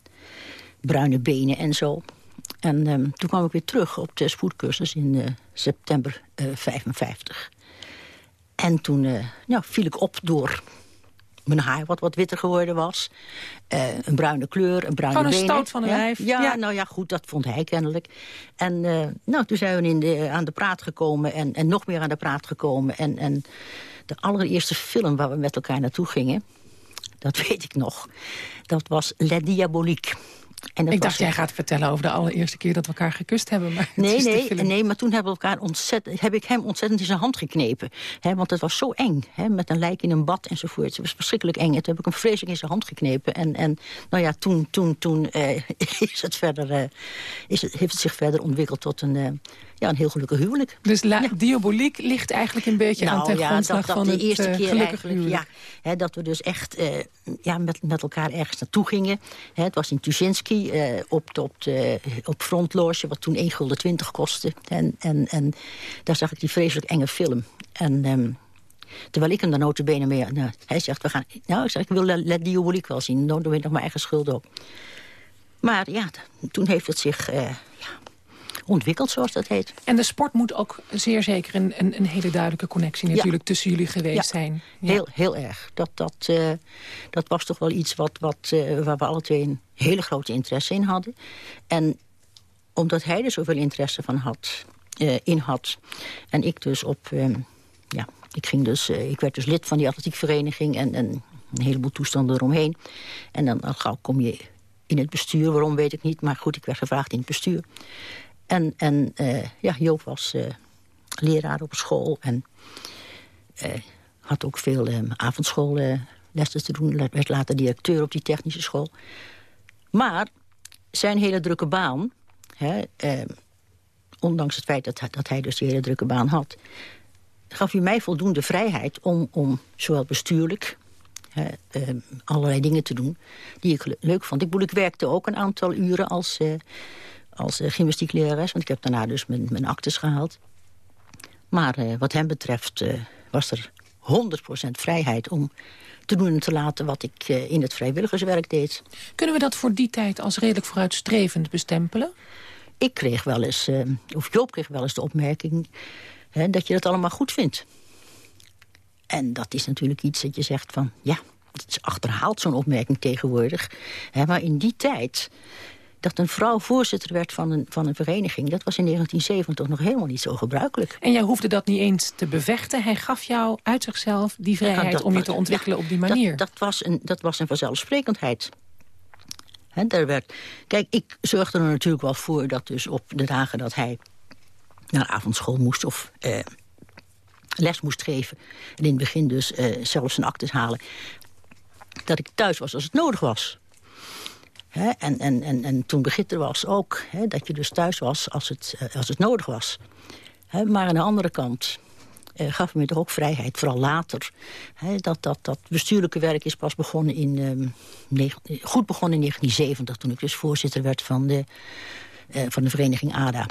bruine benen en zo. En ehm, toen kwam ik weer terug op de spoedcursus in eh, september eh 55. En toen eh, nou, viel ik op door mijn haar wat wat witter geworden was. Eh, een bruine kleur, een bruine Gewoon een benen. stoot van een ja, lijf. Ja, Ja. nou ja, goed, dat vond hij kennelijk. En eh, nou, toen zijn we in de, aan de praat gekomen en, en nog meer aan de praat gekomen. En, en de allereerste film waar we met elkaar naartoe gingen... dat weet ik nog, dat was La Diabolique. En Ik dacht, jij gaat vertellen over de allereerste keer dat we elkaar gekust hebben. Maar Nee, nee, nee, maar toen hebben we elkaar ontzettend, heb ik hem ontzettend in zijn hand geknepen. Hè, want het was zo eng, hè, met een lijk in een bad enzovoort. Het was verschrikkelijk eng. En toen heb ik hem vreselijk in zijn hand geknepen. En, en nou ja, toen, toen, toen eh, is het verder, eh, is het, heeft het zich verder ontwikkeld tot een, eh, ja, een heel gelukkig huwelijk. Dus la, diaboliek ligt eigenlijk een beetje aan ten Nou ja, grondslag dat, dat van de eerste eh, keer gelukkig huwelijk. ja, hè, dat we dus echt eh, ja, met, met elkaar ergens naartoe gingen. Hè, het was in Tuschinski eh, op, op, de, op Frontloge, wat toen 1 gulden 20 kostte. En, en, en daar zag ik die vreselijk enge film. En ehm, terwijl ik hem dan notabene mee... Nou, hij zegt, we gaan, nou, ik zeg, ik wil Let Diaboliek wel zien. Dan doe ik nog mijn eigen schuld op. Maar ja, toen heeft het zich eh, ja, ontwikkeld, zoals dat heet. En de sport moet ook zeer zeker een, een, een hele duidelijke connectie natuurlijk tussen jullie geweest Ja. zijn. Ja. Heel, heel erg. Dat, dat, eh, dat was toch wel iets wat, wat, eh, waar we alle twee een hele grote interesse in hadden. En omdat hij er zoveel interesse van had, eh, in had... en ik dus op... eh, ja, ik, ging dus, ik werd dus lid van die atletiekvereniging... en, en een heleboel toestanden eromheen. En dan al gauw kom je in het bestuur. Waarom, weet ik niet. Maar goed, ik werd gevraagd in het bestuur. En, en eh, ja, Joop was eh, leraar op school... en eh, had ook veel eh, avondschoollessen te doen. Werd later directeur op die technische school. Maar zijn hele drukke baan... Hè, eh, ondanks het feit dat, dat hij dus die hele drukke baan had... gaf hij mij voldoende vrijheid om, om zowel bestuurlijk... hè, eh, allerlei dingen te doen die ik le- leuk vond. Ik, bedoel, ik werkte ook een aantal uren als, als eh, gymnastieklerares... want ik heb daarna dus mijn, mijn actes gehaald. Maar eh, wat hem betreft eh, was er 100% vrijheid om te doen en te laten wat ik in het vrijwilligerswerk deed. Kunnen we dat voor die tijd als redelijk vooruitstrevend bestempelen? Ik kreeg wel eens, of Joop kreeg wel eens de opmerking... Hè, dat je dat allemaal goed vindt. En dat is natuurlijk iets dat je zegt van... ja, het is achterhaald zo'n opmerking tegenwoordig. Hè, maar in die tijd dat een vrouw voorzitter werd van een, van een vereniging... dat was in 1970 nog helemaal niet zo gebruikelijk. En jij hoefde dat niet eens te bevechten. Hij gaf jou uit zichzelf die vrijheid Ja, dat om je te ontwikkelen ja, op die manier. Dat, dat, was, een, dat was een vanzelfsprekendheid. Daar werd, kijk, ik zorgde er natuurlijk wel voor dat dus op de dagen dat hij naar avondschool moest of eh, les moest geven... en in het begin dus eh, zelfs zijn actes halen... dat ik thuis was als het nodig was. En, en, en, en toen er was ook, dat je dus thuis was als het, eh, als het nodig was. Maar aan de andere kant eh, gaf me toch ook vrijheid, vooral later. Dat, dat, dat bestuurlijke werk is pas begonnen in, ehm, eh, goed begonnen in 1970... toen ik dus voorzitter werd van de, eh, van de vereniging ADA.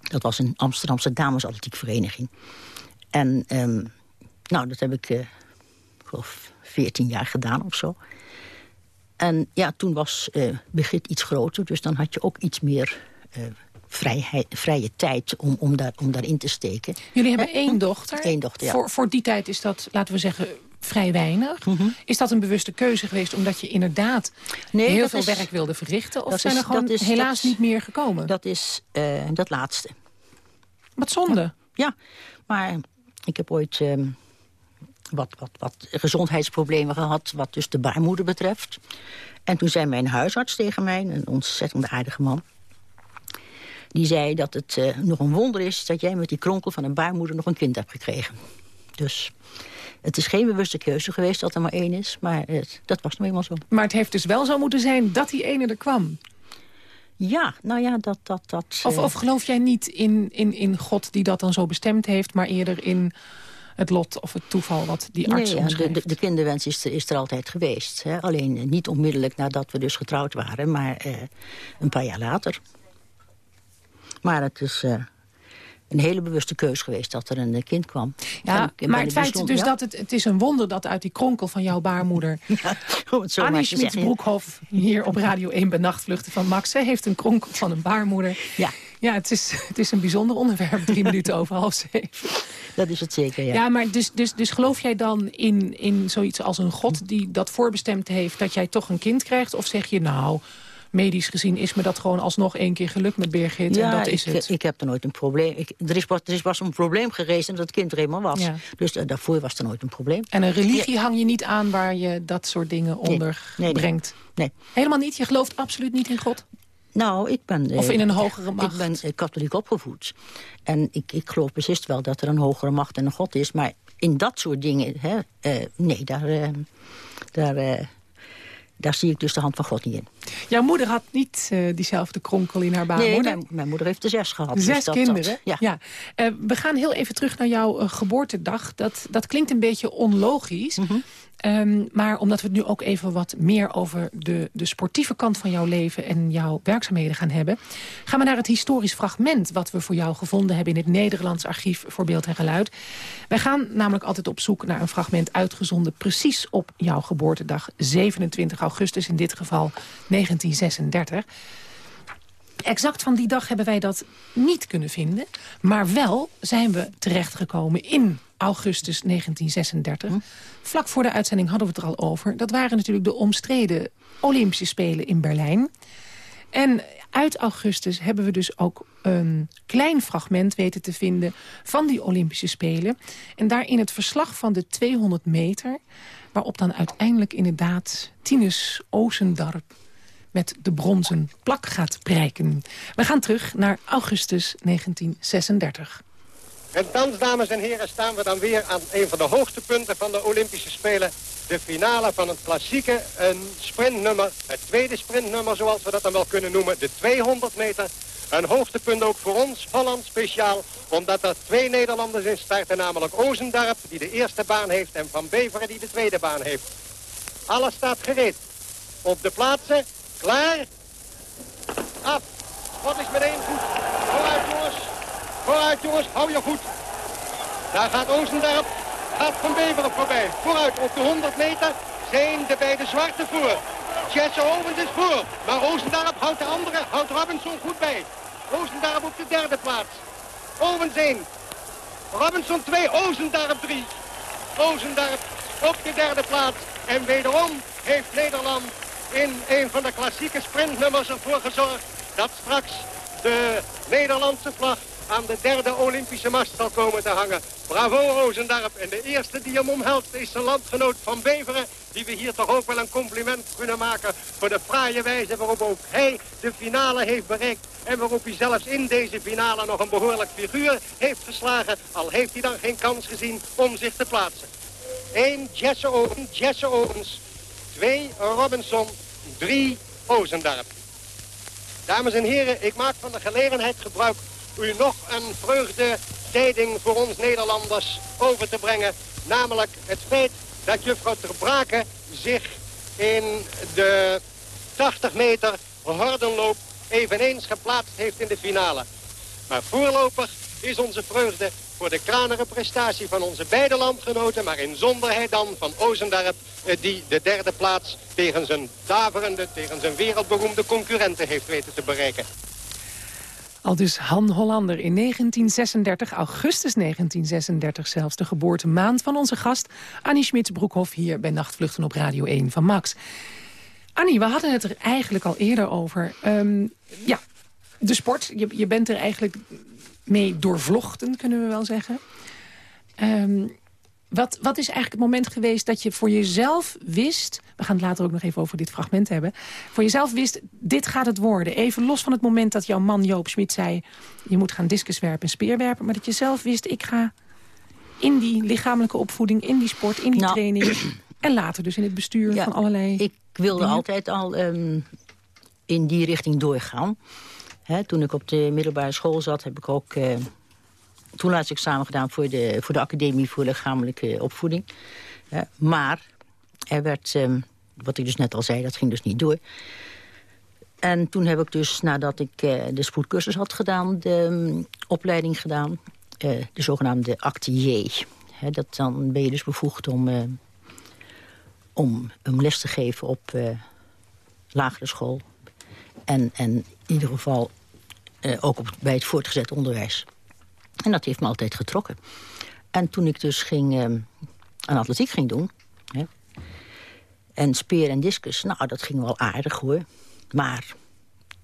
Dat was een Amsterdamse damesatletiekvereniging. En ehm, nou, dat heb ik, geloof, 14 jaar gedaan of zo. En ja, toen was eh Begit iets groter, dus dan had je ook iets meer eh, vrijheid, vrije tijd om, om, daar, om daarin te steken. Jullie hebben één dochter. Één dochter, ja. Voor, voor die tijd is dat, laten we zeggen, vrij weinig. Mhm. Is dat een bewuste keuze geweest omdat je inderdaad Nee, heel veel is- werk wilde verrichten? Of zijn is- er gewoon is- helaas niet meer gekomen? Dat is eh, dat laatste. Wat zonde. Ja, maar ik heb ooit ehm, wat, wat, wat gezondheidsproblemen gehad... wat dus de baarmoeder betreft. En toen zei mijn huisarts tegen mij, een ontzettend aardige man... die zei dat het eh, nog een wonder is... dat jij met die kronkel van een baarmoeder nog een kind hebt gekregen. Dus het is geen bewuste keuze geweest dat er maar één is... maar het, dat was nou eenmaal zo. Maar het heeft dus wel zo moeten zijn dat die ene er kwam. Ja, nou ja, dat... dat, dat Of, eh, of geloof jij niet in, in, in God die dat dan zo bestemd heeft... maar eerder in het lot of het toeval wat die arts nee, ja, de, de, de kinderwens is er, is er altijd geweest. Hè? Alleen eh, niet onmiddellijk nadat we dus getrouwd waren, maar eh, een paar jaar later. Maar het is eh, een hele bewuste keus geweest dat er een eh, kind kwam. Ja, En ben maar het feit dus ja? dat het, het is een wonder dat uit die kronkel van jouw baarmoeder... Ja, Annie. Schmitz-Broekhoff hier op Radio 1 bij Nachtvluchten van Max... zij heeft een kronkel van een baarmoeder. Ja, Ja, het is, het is een bijzonder onderwerp, drie minuten over half zeven. dat is het zeker, ja. Ja, maar dus, dus, dus geloof jij dan in, in zoiets als een god die dat voorbestemd heeft... dat jij toch een kind krijgt? Of zeg je nou, medisch gezien is me dat gewoon alsnog één keer gelukt met Birgit en dat is ik, het? ik heb er nooit een probleem. Ik, er, is pas, er is pas een probleem geweest en dat het kind er eenmaal was. Ja. Dus eh, daarvoor was er nooit een probleem. En een religie hang je niet aan waar je dat soort dingen onder nee, nee. brengt? Nee. Helemaal niet? Je gelooft absoluut niet in God? Nou, ik ben... eh, Of in een hogere macht? Ik ben eh, katholiek opgevoed. En ik, ik geloof beslist wel dat er een hogere macht en een God is. Maar in dat soort dingen, hè, eh, nee, daar... eh, daar eh, daar zie ik dus de hand van God niet in. Jouw moeder had niet diezelfde kronkel in haar baarmoeder? Nee, mijn, mijn, moeder heeft er zes gehad. Zes dus dat, kinderen? Dat, ja. ja. We gaan heel even terug naar jouw geboortedag. Dat, dat klinkt een beetje onlogisch. Mm -hmm. Um, maar omdat we het nu ook even wat meer over de, de sportieve kant van jouw leven... en jouw werkzaamheden gaan hebben... gaan we naar het historisch fragment wat we voor jou gevonden hebben... in het Nederlands Archief voor Beeld en Geluid. Wij gaan namelijk altijd op zoek naar een fragment uitgezonden... precies op jouw geboortedag, 27 augustus in dit geval 1936. Exact van die dag hebben wij dat niet kunnen vinden. Maar wel zijn we terechtgekomen in augustus 1936. Hm. Vlak voor de uitzending hadden we het er al over. Dat waren natuurlijk de omstreden Olympische Spelen in Berlijn. En uit augustus hebben we dus ook een klein fragment weten te vinden... van die Olympische Spelen. En daarin het verslag van de 200 meter... waarop dan uiteindelijk inderdaad Tinus Oosendarp met de bronzen plak gaat prijken. We gaan terug naar augustus 1936. En thans, dames en heren, staan we dan weer aan een van de hoogtepunten van de Olympische Spelen. De finale van het klassieke een sprintnummer, het tweede sprintnummer zoals we dat dan wel kunnen noemen, de 200 meter. Een hoogtepunt ook voor ons, Holland speciaal, omdat er twee Nederlanders in starten, namelijk Ozendarp, die de eerste baan heeft, en Van Beveren, die de tweede baan heeft. Alles staat gereed. Op de plaatsen, klaar, af. Wat is meteen goed. Vooruit jongens, vooruit jongens, hou je goed. Daar gaat Ozendarp, gaat Van Beveren voorbij. Vooruit op de 100 meter zijn de beide zwarte voor. Jesse Owens is voor, maar Oostendarp houdt de andere, houdt Robinson goed bij. Oostendarp op de derde plaats. Owens 1. Robinson 2, Oostendarp 3. Oostendarp op de derde plaats. En wederom heeft Nederland in een van de klassieke sprintnummers ervoor gezorgd... dat straks de Nederlandse vlag aan de derde Olympische mast zal komen te hangen. Bravo Rozendarp. En de eerste die hem omhelst is zijn landgenoot Van Beveren... die we hier toch ook wel een compliment kunnen maken... voor de fraaie wijze waarop ook hij de finale heeft bereikt... en waarop hij zelfs in deze finale nog een behoorlijk figuur heeft geslagen... al heeft hij dan geen kans gezien om zich te plaatsen. 1 Jesse Owens, Jesse Owens. 2 Robinson, 3 Ozendarp. Dames en heren, ik maak van de gelegenheid gebruik u nog een vreugdetijding voor ons Nederlanders over te brengen. Namelijk het feit dat juffrouw Ter Braken zich in de 80 meter hordenloop eveneens geplaatst heeft in de finale. Maar voorlopig is onze vreugde voor de kranere prestatie van onze beide landgenoten... maar in zonderheid dan van Ozendarp... die de derde plaats tegen zijn daverende, tegen zijn wereldberoemde concurrenten heeft weten te bereiken. Al dus Han Hollander in 1936, augustus 1936 zelfs... de geboortemaand van onze gast Annie Schmitz-Broekhoff... hier bij Nachtvluchten op Radio 1 van Max. Annie, we hadden het er eigenlijk al eerder over. Um, ja, de sport, je, je bent er eigenlijk mee doorvlochten, kunnen we wel zeggen. Um, wat, wat is eigenlijk het moment geweest dat je voor jezelf wist... we gaan het later ook nog even over dit fragment hebben... voor jezelf wist, dit gaat het worden. Even los van het moment dat jouw man Joop Smit zei... je moet gaan discuswerpen en speerwerpen... maar dat je zelf wist, ik ga in die lichamelijke opvoeding... in die sport, in die nou, training... en later dus in het bestuur ja, van allerlei Ik wilde dingen. altijd al um, in die richting doorgaan. He, toen ik op de middelbare school zat, heb ik ook... Uh, toelatingsexamen gedaan voor de, voor de Academie voor Lichamelijke Opvoeding. Uh, maar er werd, um, wat ik dus net al zei, dat ging dus niet door. En toen heb ik dus, nadat ik uh, de spoedcursus had gedaan... de um, opleiding gedaan, uh, de zogenaamde acte He, dat dan ben je dus bevoegd om, uh, om, om les te geven op lagere school. En, en in ieder geval ook op, bij het voortgezet onderwijs. En dat heeft me altijd getrokken. En toen ik dus ging, uh, aan atletiek ging doen... En speer en discus, nou, dat ging wel aardig hoor. Maar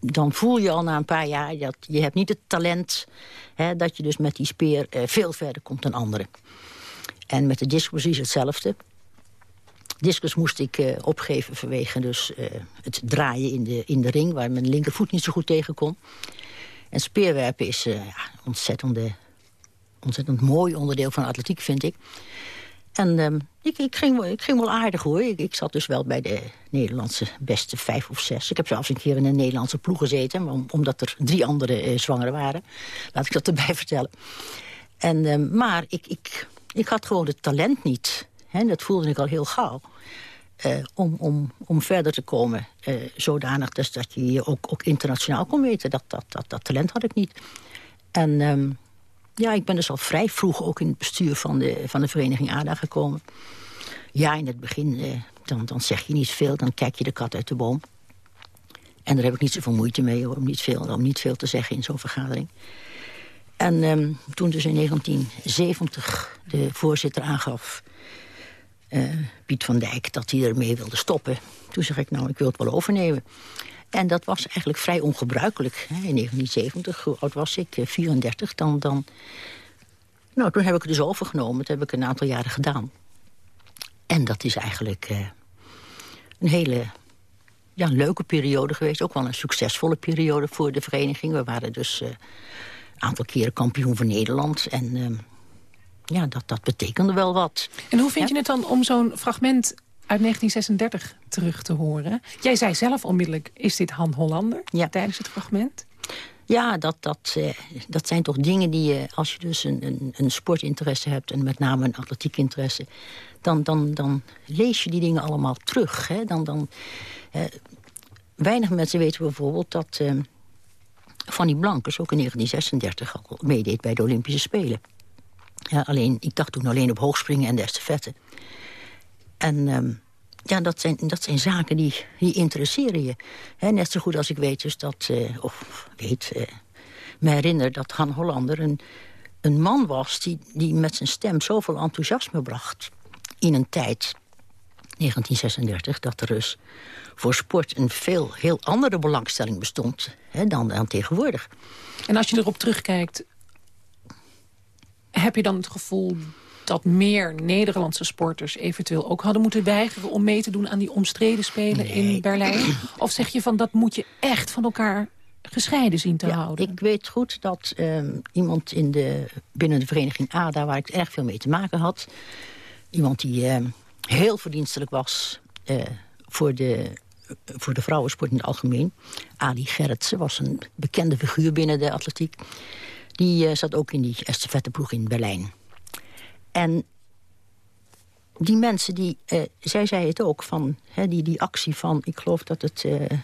dan voel je al na een paar jaar... dat je hebt niet het talent hè, dat je dus met die speer uh, veel verder komt dan anderen. En met de discus precies hetzelfde. Discus moest ik uh, opgeven vanwege dus, uh, het draaien in de, in de ring... waar mijn linkervoet niet zo goed tegen kon. En speerwerpen is uh, ontzettend, mooi onderdeel van atletiek, vind ik. En ehm, ik, ik, ging, ik ging wel aardig hoor. Ik, ik zat dus wel bij de Nederlandse beste vijf of zes. Ik heb zelfs een keer in een Nederlandse ploeg gezeten... om- omdat er drie andere eh, zwangeren waren. Laat ik dat erbij vertellen. En, ehm, maar ik, ik, ik had gewoon het talent niet. Dat voelde ik al heel gauw. Eh, om, om, om verder te komen. eh, zodanig dus dat je je ook, ook internationaal kon weten. Dat, dat, dat, talent had ik niet. En ehm, ja, ik ben dus al vrij vroeg ook in het bestuur van de, van de vereniging ADA gekomen. Ja, in het begin eh, dan, dan zeg je niet veel, dan kijk je de kat uit de boom. En daar heb ik niet zoveel moeite mee om niet veel, om niet veel te zeggen in zo'n vergadering. En ehm, toen dus in 1970 de voorzitter aangaf, eh, Piet van Dijk, dat hij ermee wilde stoppen. Toen zeg ik, nou, ik wil het wel overnemen. En dat was eigenlijk vrij ongebruikelijk. Hè. In 1970, hoe oud was ik? Eh, 34. Dan, dan... Nou, toen heb ik het dus overgenomen. Dat heb ik een aantal jaren gedaan. En dat is eigenlijk eh, een hele ja, leuke periode geweest. Ook wel een succesvolle periode voor de vereniging. We waren dus eh, een aantal keren kampioen van Nederland. En ehm, ja, dat, dat betekende wel wat. En hoe vind Ja. je het dan om zo'n fragment uit 1936 terug te horen? Jij zei zelf onmiddellijk, is dit Han Hollander Ja. tijdens het fragment? Ja, dat, dat, eh, dat zijn toch dingen die je, als je dus een, een, een sportinteresse hebt... en met name een atletiekinteresse... dan, dan, dan lees je die dingen allemaal terug. Hè? Dan, dan, eh, weinig mensen weten bijvoorbeeld dat eh, Fanny Blankers... ook in 1936 al meedeed bij de Olympische Spelen. Ja, alleen, ik dacht toen alleen op hoogspringen en de estafette. En ehm, ja, dat zijn, dat zijn zaken die, die interesseren je. Net zo goed als ik weet dus dat, eh, of weet, eh, me herinner dat Han Hollander een, een man was... Die, die met zijn stem zoveel enthousiasme bracht in een tijd, 1936, dat er dus voor sport een veel heel andere belangstelling bestond hè, dan, dan tegenwoordig. En als je erop terugkijkt, heb je dan het gevoel dat meer Nederlandse sporters eventueel ook hadden moeten weigeren om mee te doen aan die omstreden spelen in Berlijn? Of zeg je van dat moet je echt van elkaar gescheiden zien te houden? Ik weet goed dat ehm, iemand in de, binnen de vereniging ADA... waar ik erg veel mee te maken had... iemand die ehm, heel verdienstelijk was eh, voor, de, voor de vrouwensport in het algemeen... Ali Gerritsen was een bekende figuur binnen de atletiek. Die eh, zat ook in die estafetteploeg in Berlijn. En die mensen, die, eh, zij zei het ook, van hè, die, die actie van... ik geloof dat het... eh,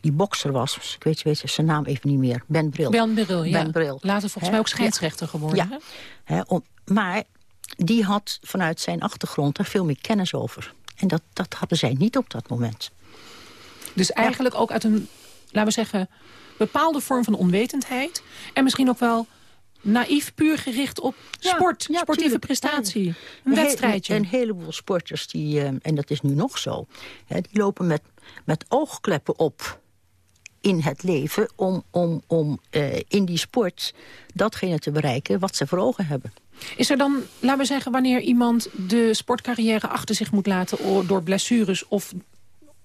die bokser was. Ik weet, weet zijn naam even niet meer. Ben Bril. Ben Bril, ja. Ben Bril. Later volgens mij ook scheidsrechter geworden. Ja. om, maar die had vanuit zijn achtergrond er veel meer kennis over. En dat, dat hadden zij niet op dat moment. Dus eigenlijk ook uit een, laten we zeggen, bepaalde vorm van onwetendheid. En misschien ook wel naïef puur gericht op sport, ja, sportieve tuurlijk. prestatie. Een wedstrijdje. Een heleboel sporters, die, eh, en dat is nu nog zo... Hè, die lopen met, met oogkleppen op in het leven... om, om, om eh, in die sport datgene te bereiken wat ze voor ogen hebben. Is er dan, laten we zeggen, wanneer iemand de sportcarrière achter zich moet laten... door blessures of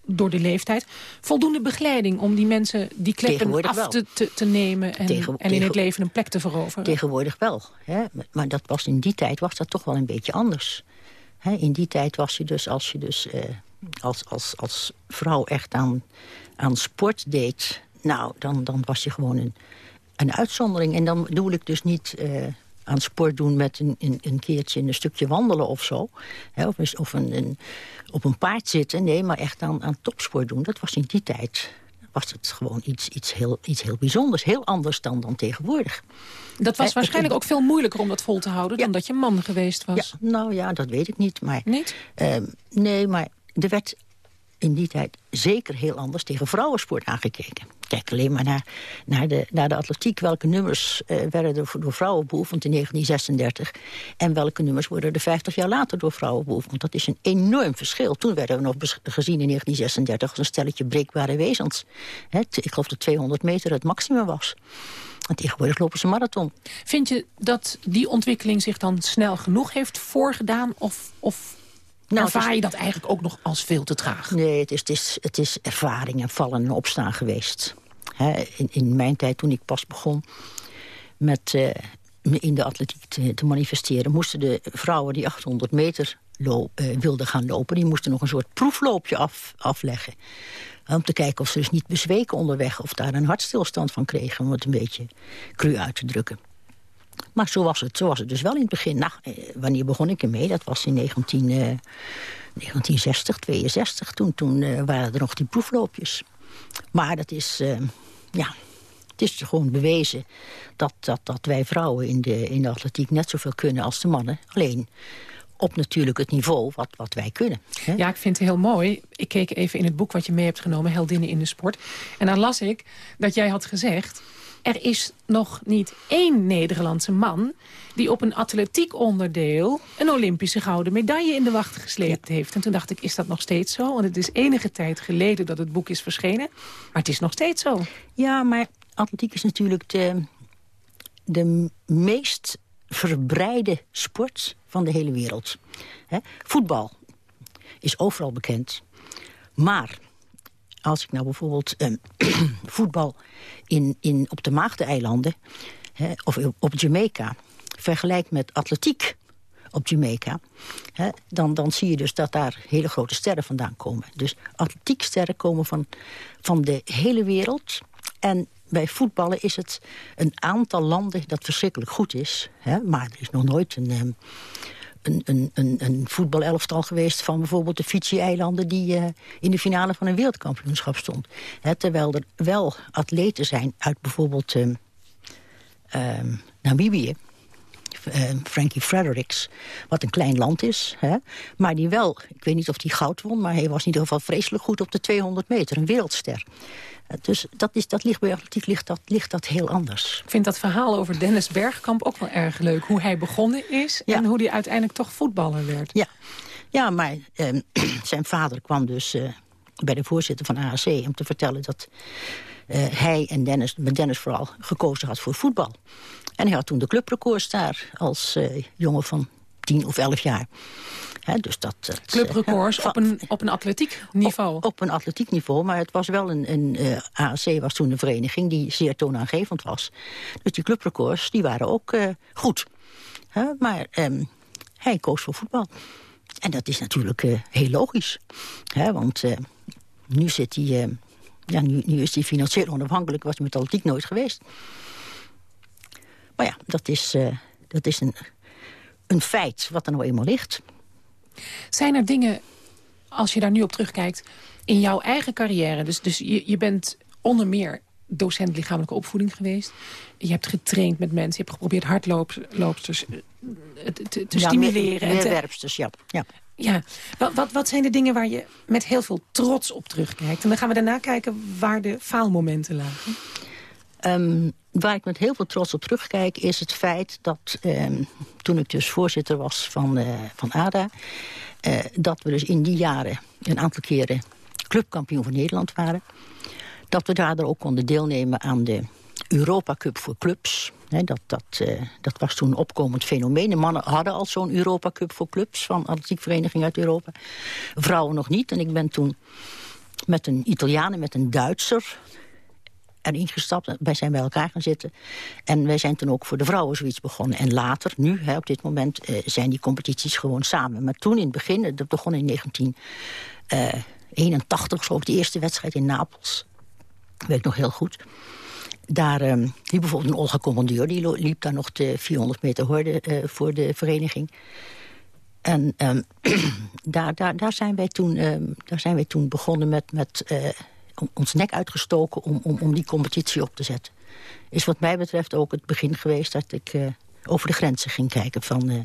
door de leeftijd... voldoende begeleiding om die mensen die kleppen af te, te, te nemen... En, Tegen- en in het leven een plek te veroveren? Tegenwoordig wel. Hè? Maar dat was in die tijd was dat toch wel een beetje anders. Hè? In die tijd was je dus, als je dus eh, als, als, als vrouw echt aan, aan sport deed... nou, dan, dan was je gewoon een, een uitzondering. En dan bedoel ik dus niet eh, aan sport doen met een, een, een keertje een stukje wandelen of zo. Hè? Of, of een, een, op een paard zitten. Nee, maar echt aan, aan topsport doen. Dat was in die tijd was het gewoon iets, iets, heel, iets heel bijzonders. Heel anders dan, dan tegenwoordig. Dat was waarschijnlijk ook veel moeilijker om dat vol te houden... dan dat je man geweest was. Ja, nou ja, dat weet ik niet. Maar, Niet? Ehm, nee, maar er werd in die tijd zeker heel anders tegen vrouwensport aangekeken. Kijk alleen maar naar, naar, de, naar de atletiek. Welke nummers eh, werden er door vrouwen beoefend in 1936... en welke nummers worden er 50 jaar later door vrouwen beoefend. Dat is een enorm verschil. Toen werden we nog gezien in 1936 als een stelletje breekbare wezens. Ik geloof dat 200 meter het maximum was. En tegenwoordig lopen ze marathon. Vind je dat die ontwikkeling zich dan snel genoeg heeft voorgedaan? Of, of Nou, ervaar het is- je dat eigenlijk ook nog als veel te traag? Nee, het is, het is, het is ervaring en vallen en opstaan geweest. In, in mijn tijd, toen ik pas begon met, eh, in de atletiek te, te manifesteren... moesten de vrouwen die 800 meter eh, wilden gaan lopen... die moesten nog een soort proefloopje af, afleggen. Om te kijken of ze dus niet bezweken onderweg... of daar een hartstilstand van kregen, om het een beetje cru uit te drukken. Maar zo was het, zo was het dus wel in het begin. Nou, eh, wanneer begon ik ermee? Dat was in 19, eh, 1960, 62. Toen, toen eh, waren er nog die proefloopjes. Maar dat is, eh, ja, het is gewoon bewezen dat, dat, dat wij vrouwen in de, in de atletiek net zoveel kunnen als de mannen. Alleen op natuurlijk het niveau wat, wat wij kunnen. Ja, ik vind het heel mooi. Ik keek even in het boek wat je mee hebt genomen, Heldinnen in de Sport. En daar las ik dat jij had gezegd... er is nog niet één Nederlandse man... die op een atletiek onderdeel een Olympische gouden medaille in de wacht gesleept heeft. En toen dacht ik, is dat nog steeds zo? Want het is enige tijd geleden dat het boek is verschenen. Maar het is nog steeds zo. Ja, maar atletiek is natuurlijk de, de meest verbreide sport van de hele wereld. Voetbal is overal bekend. Maar als ik nou bijvoorbeeld ehm, voetbal in, in, op de Maagdeneilanden... Of op Jamaica vergelijk met atletiek op Jamaica... Dan, dan zie je dus dat daar hele grote sterren vandaan komen. Dus atletieksterren komen van, van de hele wereld... En bij voetballen is het een aantal landen dat verschrikkelijk goed is. Hè? Maar er is nog nooit een, ehm, een, een, een, voetbalelftal geweest... van bijvoorbeeld de Fiji-eilanden... die eh, in de finale van een wereldkampioenschap stond. Terwijl er wel atleten zijn uit bijvoorbeeld ehm, ehm, Namibië... eh, Frankie Fredericks, wat een klein land is. Hè? Maar die wel, ik weet niet of hij goud won... maar hij was in ieder geval vreselijk goed op de 200 meter. Een wereldster. Dus dat, is, dat ligt bij atletiek ligt dat, ligt dat heel anders. Ik vind dat verhaal over Dennis Bergkamp ook wel erg leuk. Hoe hij begonnen is Ja. en hoe hij uiteindelijk toch voetballer werd. Ja, ja maar ehm, zijn vader kwam dus eh, bij de voorzitter van AAC... om te vertellen dat eh, hij en Dennis, met Dennis vooral, gekozen had voor voetbal. En hij had toen de clubrecords daar als eh, jongen van 10 of 11 jaar. Hè, dus dat, dat, eh, Clubrecords op een, op een atletiek niveau. Op, op een atletiek niveau, maar het was wel een... een eh, AAC was toen een vereniging die zeer toonaangevend was. Dus die clubrecords die waren ook eh, goed. Hè, maar ehm, hij koos voor voetbal. En dat is natuurlijk heel logisch. Hè, want nu, zit hij, eh, ja, nu, nu is hij financieel onafhankelijk. Was hij met atletiek nooit geweest. Maar ja, dat is, dat is een, een feit wat er nou eenmaal ligt. Zijn er dingen, als je daar nu op terugkijkt, in jouw eigen carrière... dus, dus je, je bent onder meer docent lichamelijke opvoeding geweest. Je hebt getraind met mensen. Je hebt geprobeerd hardloopsters eh, te, te, Ja, stimuleren. meer- en te- Meerwerpsters, ja. ja. ja. Wat, wat, wat zijn de dingen waar je met heel veel trots op terugkijkt? En dan gaan we daarna kijken waar de faalmomenten lagen. Ehm, waar ik met heel veel trots op terugkijk is het feit dat ehm, toen ik dus voorzitter was van, eh, van ADA... eh, dat we dus in die jaren een aantal keren clubkampioen van Nederland waren. Dat we daardoor ook konden deelnemen aan de Europa Cup voor clubs. Dat, dat, eh, dat was toen een opkomend fenomeen. De mannen hadden al zo'n Europa Cup voor clubs van atletiekverenigingen uit Europa. Vrouwen nog niet. En ik ben toen met een Italiaan en met een Duitser erin gestapt. Wij zijn bij elkaar gaan zitten. En wij zijn toen ook voor de vrouwen zoiets begonnen. En later, nu, hè, op dit moment, eh, zijn die competities gewoon samen. Maar toen in het begin, eh, dat begon in 1981, zo ook de eerste wedstrijd in Napels. Weet ik nog heel goed. Daar eh, liep bijvoorbeeld een Olga Commandeur. Die liep daar nog de 400 meter horde eh, voor de vereniging. En ehm, daar, daar, daar, zijn wij toen, ehm, daar zijn wij toen begonnen met, met eh, ons nek uitgestoken om, om, om die competitie op te zetten. Is wat mij betreft ook het begin geweest dat ik eh, over de grenzen ging kijken van, eh,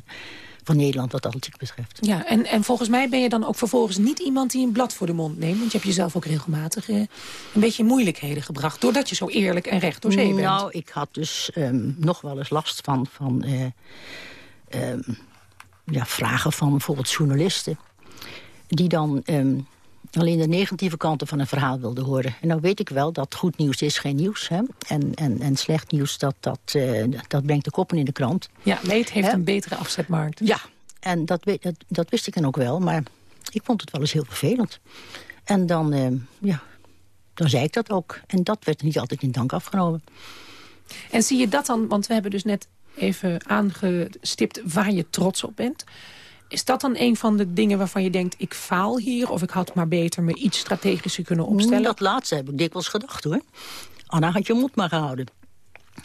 van Nederland wat atletiek betreft. Ja, en, en volgens mij ben je dan ook vervolgens niet iemand die een blad voor de mond neemt. Want je hebt jezelf ook regelmatig eh, een beetje moeilijkheden gebracht. Doordat je zo eerlijk en recht door zee bent. Nou, ik had dus ehm, nog wel eens last van, van eh, ehm, ja, vragen van bijvoorbeeld journalisten... die dan ehm, alleen de negatieve kanten van een verhaal wilden horen. En nou weet ik wel dat goed nieuws is geen nieuws. Hè? En, en, en slecht nieuws, dat, dat, eh, dat brengt de koppen in de krant. Ja, leed heeft een betere afzetmarkt. Ja, en dat, dat, dat wist ik dan ook wel, maar ik vond het wel eens heel vervelend. En dan, ehm, ja, dan zei ik dat ook. En dat werd niet altijd in dank afgenomen. En zie je dat dan, want we hebben dus net even aangestipt waar je trots op bent. Is dat dan een van de dingen waarvan je denkt... ik faal hier of ik had maar beter me iets strategischer kunnen opstellen? Dat laatste heb ik dikwijls gedacht hoor. Anna had je mond maar gehouden.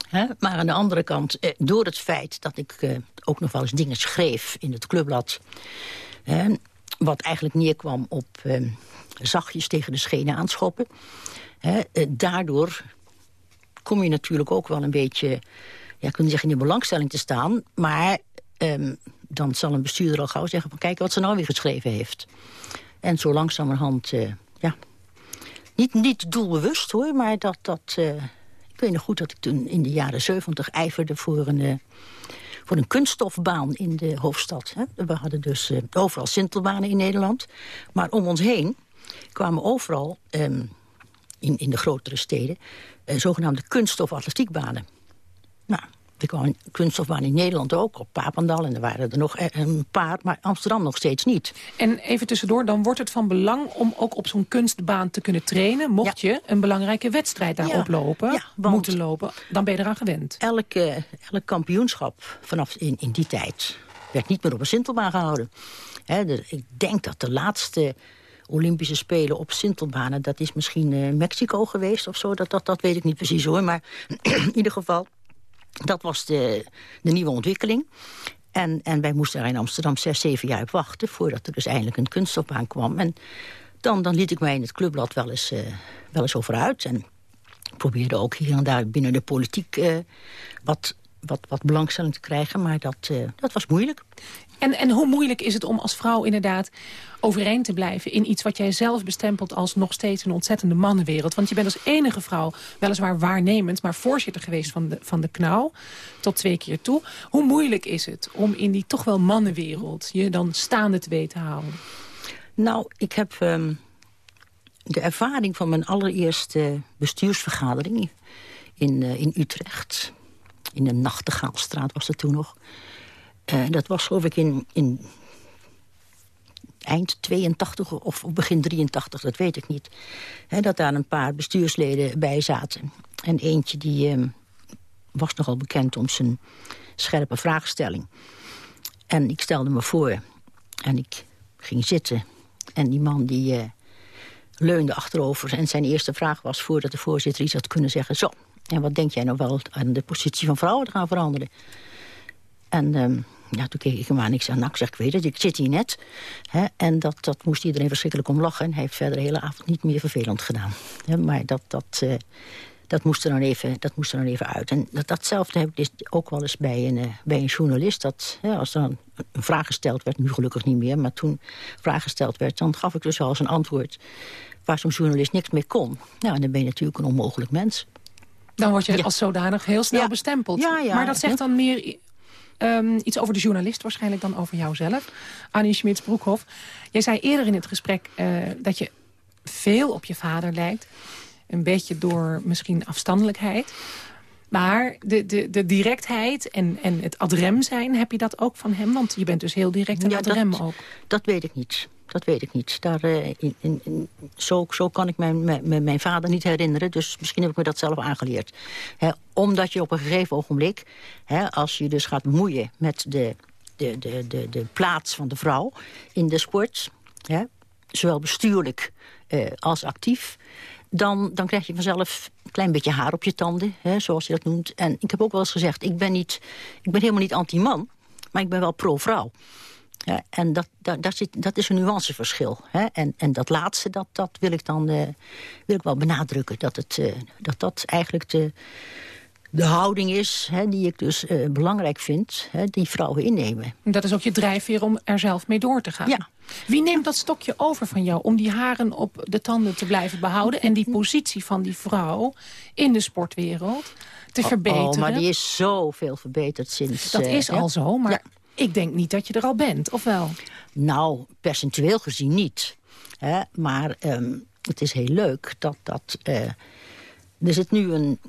Hè? Maar aan de andere kant, eh, door het feit dat ik eh, ook nog wel eens dingen schreef in het clubblad... wat eigenlijk neerkwam op eh, zachtjes tegen de schenen aanschoppen... daardoor kom je natuurlijk ook wel een beetje... ja, kun je zeggen, in de belangstelling te staan... maar ehm, dan zal een bestuurder al gauw zeggen... van kijk wat ze nou weer geschreven heeft. En zo langzamerhand, eh, ja... Niet, niet doelbewust hoor, maar dat... dat eh, ik weet nog goed dat ik toen in de jaren zeventig ijverde voor een, eh, voor een kunststofbaan in de hoofdstad. Hè. We hadden dus overal sintelbanen in Nederland. Maar om ons heen kwamen overal, ehm, in, in de grotere steden... zogenaamde kunststof-atletiekbanen. Nou, kwam een kunststofbaan in Nederland ook, op Papendal. En er waren er nog eh, een paar, maar Amsterdam nog steeds niet. En even tussendoor, dan wordt het van belang om ook op zo'n kunstbaan te kunnen trainen... mocht je een belangrijke wedstrijd daar Ja. oplopen, Ja, want- moeten lopen. Dan ben je eraan gewend. elk, elk kampioenschap vanaf in, in die tijd werd niet meer op een sintelbaan gehouden. De- ik denk dat de laatste Olympische Spelen op sintelbanen... dat is misschien eh, Mexico geweest of zo, dat, dat, dat weet ik niet precies hoor. Maar in ieder geval, dat was de, de nieuwe ontwikkeling. En, en wij moesten er in Amsterdam zes, zeven jaar op wachten... voordat er dus eindelijk een kunststofbaan kwam. En dan, dan liet ik mij in het clubblad wel eens, eh, wel eens over uit... En probeerde ook hier en daar binnen de politiek eh, wat, wat, wat belangstelling te krijgen. Maar dat, eh, dat was moeilijk. En, en hoe moeilijk is het om als vrouw inderdaad overeind te blijven... in iets wat jij zelf bestempelt als nog steeds een ontzettende mannenwereld? Want je bent als enige vrouw, weliswaar waarnemend... maar voorzitter geweest van de, van de knauw, tot twee keer toe. Hoe moeilijk is het om in die toch wel mannenwereld... je dan staande te weten te houden? Nou, ik heb ehm, de ervaring van mijn allereerste bestuursvergadering... in, eh, in Utrecht, in de Nachtegaalstraat was dat toen nog... Eh, dat was geloof ik in, in eind 82 of begin 83, dat weet ik niet. Dat daar een paar bestuursleden bij zaten. En eentje die ehm, was nogal bekend om zijn scherpe vraagstelling. En ik stelde me voor en ik ging zitten. En die man die eh, leunde achterover. En zijn eerste vraag was, voordat de voorzitter iets had kunnen zeggen... zo, en wat denk jij nou wel aan de positie van vrouwen te gaan veranderen? En ehm, ja, toen keek ik hem aan ik zei, nou, ik zeg, ik weet het, ik zit hier net. En dat, dat moest iedereen verschrikkelijk om lachen. En hij heeft verder de hele avond niet meer vervelend gedaan. Maar dat, dat, eh, dat, moest er dan even, dat moest er dan even uit. En dat, datzelfde heb ik dus ook wel eens bij een, eh, bij een journalist. Dat als dan een vraag gesteld werd, nu gelukkig niet meer... maar toen vraag gesteld werd, dan gaf ik dus wel eens een antwoord... waar zo'n journalist niks mee kon. Nou, en dan ben je natuurlijk een onmogelijk mens. Dan word je Ja. als zodanig heel snel Ja. bestempeld. Ja, maar dat zegt dan meer ehm, iets over de journalist waarschijnlijk dan over jouzelf. Annie Schmitz-Broekhoff. Jij zei eerder in het gesprek eh, dat je veel op je vader lijkt. Een beetje door misschien afstandelijkheid. Maar de, de, de directheid en, en het adrem zijn, heb je dat ook van hem? Want je bent dus heel direct en Ja, adrem dat- ook. Dat weet ik niet. Dat weet ik niet. Daar, eh, in, in, in- zo, zo kan ik mijn, mijn, mijn vader niet herinneren. Dus misschien heb ik me dat zelf aangeleerd. Omdat je op een gegeven ogenblik... Als je dus gaat bemoeien met de, de, de, de, de plaats van de vrouw in de sport... Zowel bestuurlijk eh, als actief... Dan, dan krijg je vanzelf een klein beetje haar op je tanden, hè, zoals je dat noemt. En ik heb ook wel eens gezegd, ik ben, niet, ik ben helemaal niet anti-man... maar ik ben wel pro-vrouw. Ja, en dat, dat, dat, zit, dat is een nuanceverschil. Hè? En, en dat laatste, dat, dat wil ik dan eh, wil ik wel benadrukken. Dat het, eh, dat, dat eigenlijk de, de houding is hè, die ik dus eh, belangrijk vind... Hè, die vrouwen innemen. En Dat is ook je drijfveer om er zelf mee door te gaan. Ja. Wie neemt dat stokje over van jou om die haren op de tanden te blijven behouden... en die positie van die vrouw in de sportwereld te verbeteren? Oh, maar die is zoveel verbeterd sinds... Dat is al zo, maar Ja. Ik denk niet dat je er al bent, of wel? Nou, percentueel gezien niet. Hè? Maar ehm, het is heel leuk dat dat... eh, er zit nu een,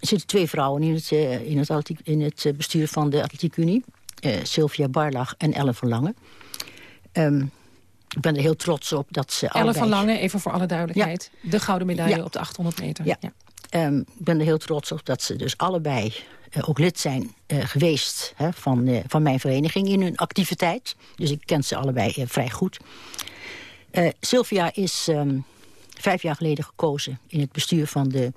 er zitten twee vrouwen in het, eh, in het, atletiek, in het bestuur van de Atletiek Unie. eh, Sylvia Barlach en Ellen Verlangen. Ehm, ik ben er heel trots op dat ze Ellen allebei... van Lange, even voor alle duidelijkheid. De gouden medaille Ja. op de 800 meter. Ja. Ehm, ik ben er heel trots op dat ze dus allebei eh, ook lid zijn eh, geweest hè, van, eh, van mijn vereniging in hun activiteit. Dus ik ken ze allebei vrij goed. Sylvia is ehm, vijf jaar geleden gekozen in het bestuur van de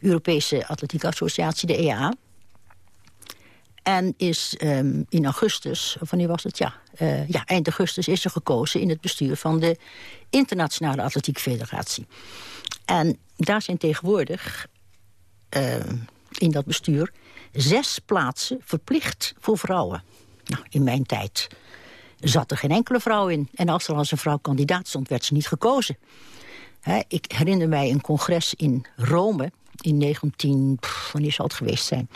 Europese Atletiek Associatie, de EAA. En is ehm, in augustus, wanneer was het? Ja, ja, eind augustus is ze gekozen in het bestuur van de Internationale Atletiek Federatie. En daar zijn tegenwoordig ehm, in dat bestuur zes plaatsen verplicht voor vrouwen. Nou, in mijn tijd zat er geen enkele vrouw in. En als er als een vrouw kandidaat stond, werd ze niet gekozen. Ik herinner mij een congres in Rome in 19... pff, wanneer zal het geweest zijn?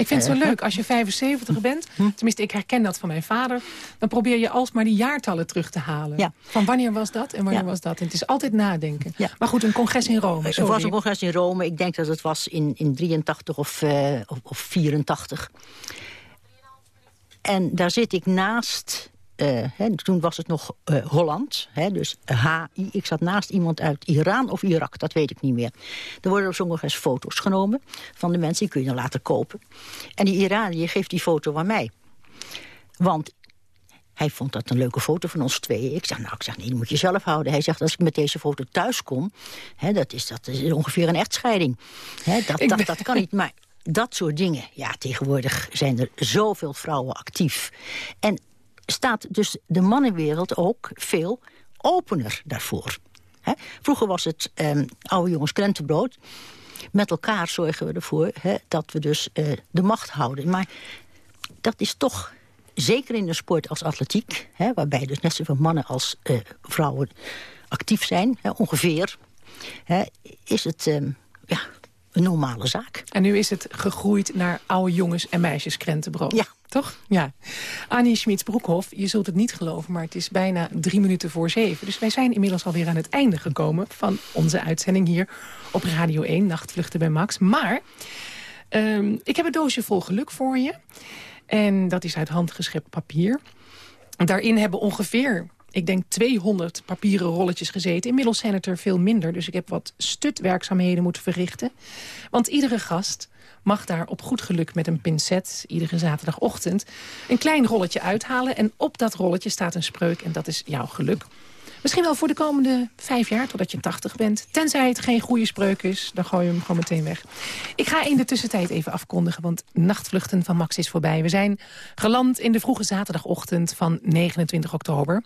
Ik vind het zo leuk, als je 75 bent, tenminste ik herken dat van mijn vader... dan probeer je alsmaar die jaartallen terug te halen. Ja. Van wanneer was dat en wanneer Ja. was dat. En het is altijd nadenken. Ja. Maar goed, een congres in Rome, Er sorry. was een congres in Rome, ik denk dat het was in, in 83 of, eh, of, of 84. En daar zit ik naast... hè, toen was het nog eh, Holland, hè, dus HI. Ik zat naast iemand uit Iran of Irak, dat weet ik niet meer. Er worden congres foto's genomen van de mensen. Die kun je dan laten kopen. En die Iranier geeft die foto aan mij. Want hij vond dat een leuke foto van ons tweeën. Ik zeg, nou, ik zeg, nee, die moet je zelf houden. Hij zegt, als ik met deze foto thuis kom... Hè, dat, is, dat is ongeveer een echtscheiding. Hè, dat, dat, ben- dat kan niet, maar dat soort dingen... ja, tegenwoordig zijn er zoveel vrouwen actief. En staat dus de mannenwereld ook veel opener daarvoor. Vroeger was het ehm, oude jongens krentenbrood. Met elkaar zorgen we ervoor dat we dus eh, de macht houden. Maar dat is toch, zeker in een sport als atletiek... Waarbij dus net zoveel mannen als eh, vrouwen actief zijn, ongeveer... Is het ehm, ja, een normale zaak. En nu is het gegroeid naar oude jongens en meisjes krentenbrood. Ja. Toch? Ja. Annie Schmitz-Broekhoff, je zult het niet geloven... maar het is bijna drie minuten voor zeven. Dus wij zijn inmiddels alweer aan het einde gekomen... van onze uitzending hier op Radio 1, Nachtvluchten bij Max. Maar ehm, ik heb een doosje vol geluk voor je. En dat is uit handgeschept papier. Daarin hebben ongeveer, ik denk 200 papieren rolletjes gezeten. Inmiddels zijn het er veel minder, dus ik heb wat stutwerkzaamheden moeten verrichten. Want iedere gast mag daar op goed geluk met een pincet... iedere zaterdagochtend een klein rolletje uithalen. En op dat rolletje staat een spreuk en dat is jouw geluk. Misschien wel voor de komende vijf jaar, totdat je 80 bent. Tenzij het geen goede spreuk is, dan gooi je hem gewoon meteen weg. Ik ga in de tussentijd even afkondigen, want Nachtvluchten van Max is voorbij. We zijn geland in de vroege zaterdagochtend van 29 oktober.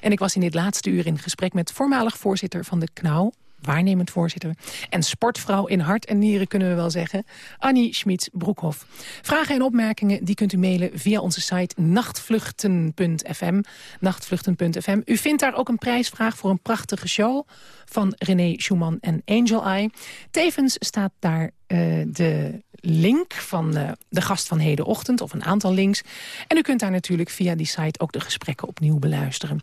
En ik was in dit laatste uur in gesprek met voormalig voorzitter van de KNAU waarnemend voorzitter. En sportvrouw in hart en nieren kunnen we wel zeggen. Annie Schmitz-Broekhoff. Vragen en opmerkingen die kunt u mailen via onze site nachtvluchten.fm. Nachtvluchten.fm. U vindt daar ook een prijsvraag voor een prachtige show van René Schumann en Angel Eye. Tevens staat daar eh, de link van eh, de gast van hedenochtend, of een aantal links. En u kunt daar natuurlijk via die site ook de gesprekken opnieuw beluisteren.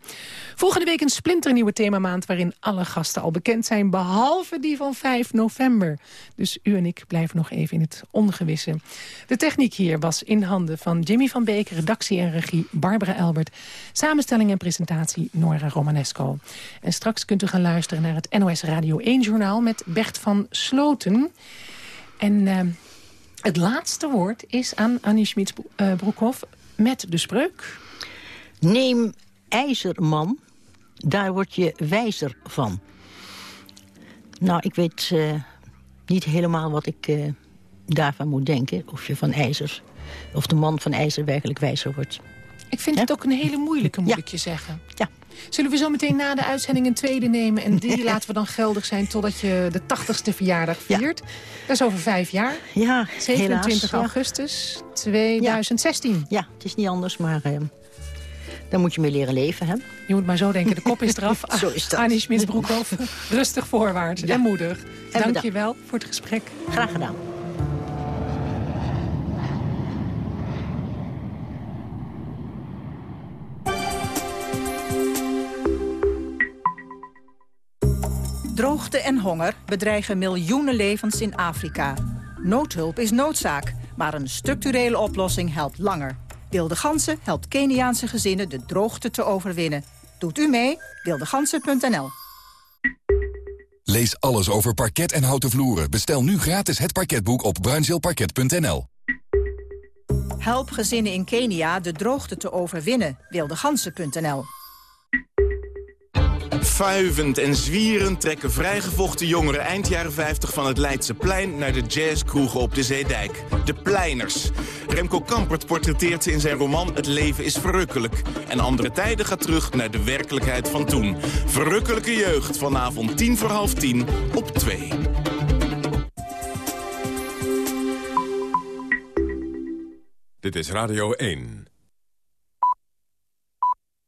Volgende week een splinternieuwe themamaand... waarin alle gasten al bekend zijn, behalve die van 5 november. Dus u en ik blijven nog even in het ongewisse. De techniek hier was in handen van Jimmy van Beek... redactie en regie Barbara Elbert... samenstelling en presentatie Nora Romanesco. En straks kunt u gaan luisteren naar het NOS Radio 1-journaal... met Bert van Sloten... En eh, het laatste woord is aan Annie Schmitz-Broekhoff met de spreuk. Neem ijzerman, daar word je wijzer van. Nou, ik weet eh, niet helemaal wat ik eh, daarvan moet denken. Of je van ijzer, of de man van ijzer werkelijk wijzer wordt. Ik vind het ook een hele moeilijke, moet ik je zeggen. Ja. Zullen we zo meteen na de uitzending een tweede nemen... en die laten we dan geldig zijn totdat je de 80ste verjaardag viert? Dat is over vijf jaar. Ja, 27 helaas, ja. augustus 2016. Ja, het is niet anders, maar eh, daar moet je mee leren leven, hè? Je moet maar zo denken, de kop is eraf. Zo is dat. Annie Schmitz-Broekhoff, rustig voorwaarts en moedig. Dank je wel voor het gesprek. Graag gedaan. Droogte en honger bedreigen miljoenen levens in Afrika. Noodhulp is noodzaak, maar een structurele oplossing helpt langer. Wilde Gansen helpt Keniaanse gezinnen de droogte te overwinnen. Doet u mee? Wildegansen.nl Lees alles over parket en houten vloeren. Bestel nu gratis het parketboek op bruinzeelparket.nl. Help gezinnen in Kenia de droogte te overwinnen. Wildegansen.nl Fuivend en zwierend trekken vrijgevochten jongeren eind jaren 50 van het Leidse plein naar de jazzkroegen op de Zeedijk. De Pleiners. Remco Kampert portretteert ze in zijn roman Het leven is verrukkelijk. En andere tijden gaat terug naar de werkelijkheid van toen. Verrukkelijke jeugd vanavond tien voor half tien op 2. Dit is Radio 1.